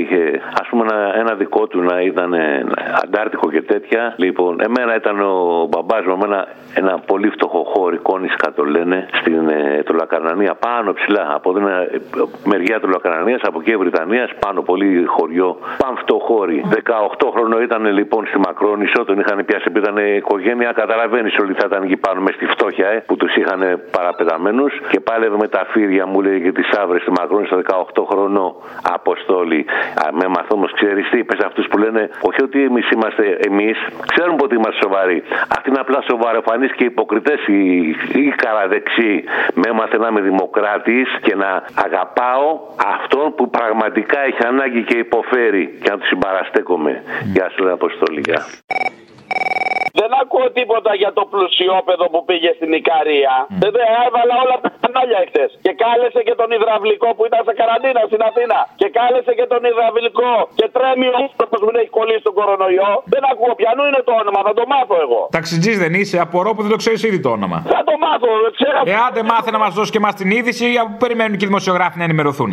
είχε, ας πούμε, ένα, ένα δικό του να ήταν ε, αντάρτικο και τέτοια. Λοιπόν, εμένα ήταν ο μπαμπάς μου, εμένα ένα πολύ φτωχό χώρι, κόνισκα το λένε, στην ε, Τολακαρνανία, πάνω ψηλά. Από την ε, μεριά Τολακαρνανία, από εκεί Βρυτανίας, πάνω πολύ χωριό, πάμφτο χώρι. 18 χρόνο ήταν λοιπόν στη Μακρόνισο, τον είχαν πιάσει, επειδή ήταν οικογένεια, καταλαβαίνεις όλοι θα ήταν εκεί πάνω μες στη φτώχεια, ε, που τους είχαν παραπεταμένους και πάλευε με τα φίδια μου λέει και τις άβρες στη Μακρόνισο 18 χρόνο αποστόλη. Α, με μαθό όμως ξέρεις τι, είπε αυτούς που λένε, όχι ότι εμείς είμαστε εμείς, ξέρουμε ότι είμαστε σοβαροί. Αυτοί είναι απλά σοβαροφανείς και υποκριτές οι, οι καραδεξιοί. Με έμαθε να είμαι δημοκράτης και να αγαπάω αυτόν που πραγματικά έχει ανάγκη και υποφέρει και να του συμπαραστέκομαι. Γεια σου, ρε Αποστόλη. Γεια. Δεν ακούω τίποτα για το πλουσιόπεδο που πήγε στην Ικαρία. Δεν δεν έβαλα όλα τα κανάλια εχθές. Και κάλεσε και τον υδραυλικό που ήταν σε καραντίνα στην Αθήνα. Και κάλεσε και τον υδραυλικό. Και τρέμει ο άνθρωπος που έχει κολλήσει τον κορονοϊό. Δεν ακούω πιανού είναι το όνομα, θα το μάθω εγώ. Ταξιτζής δεν είσαι, απορώ που δεν το ξέρεις ήδη το όνομα. Θα το μάθω, ξέχασα. Ε, άντε μάθε να μας δώσεις και εμά την είδηση, αφού περιμένουν και οι δημοσιογράφοι να ενημερωθούν.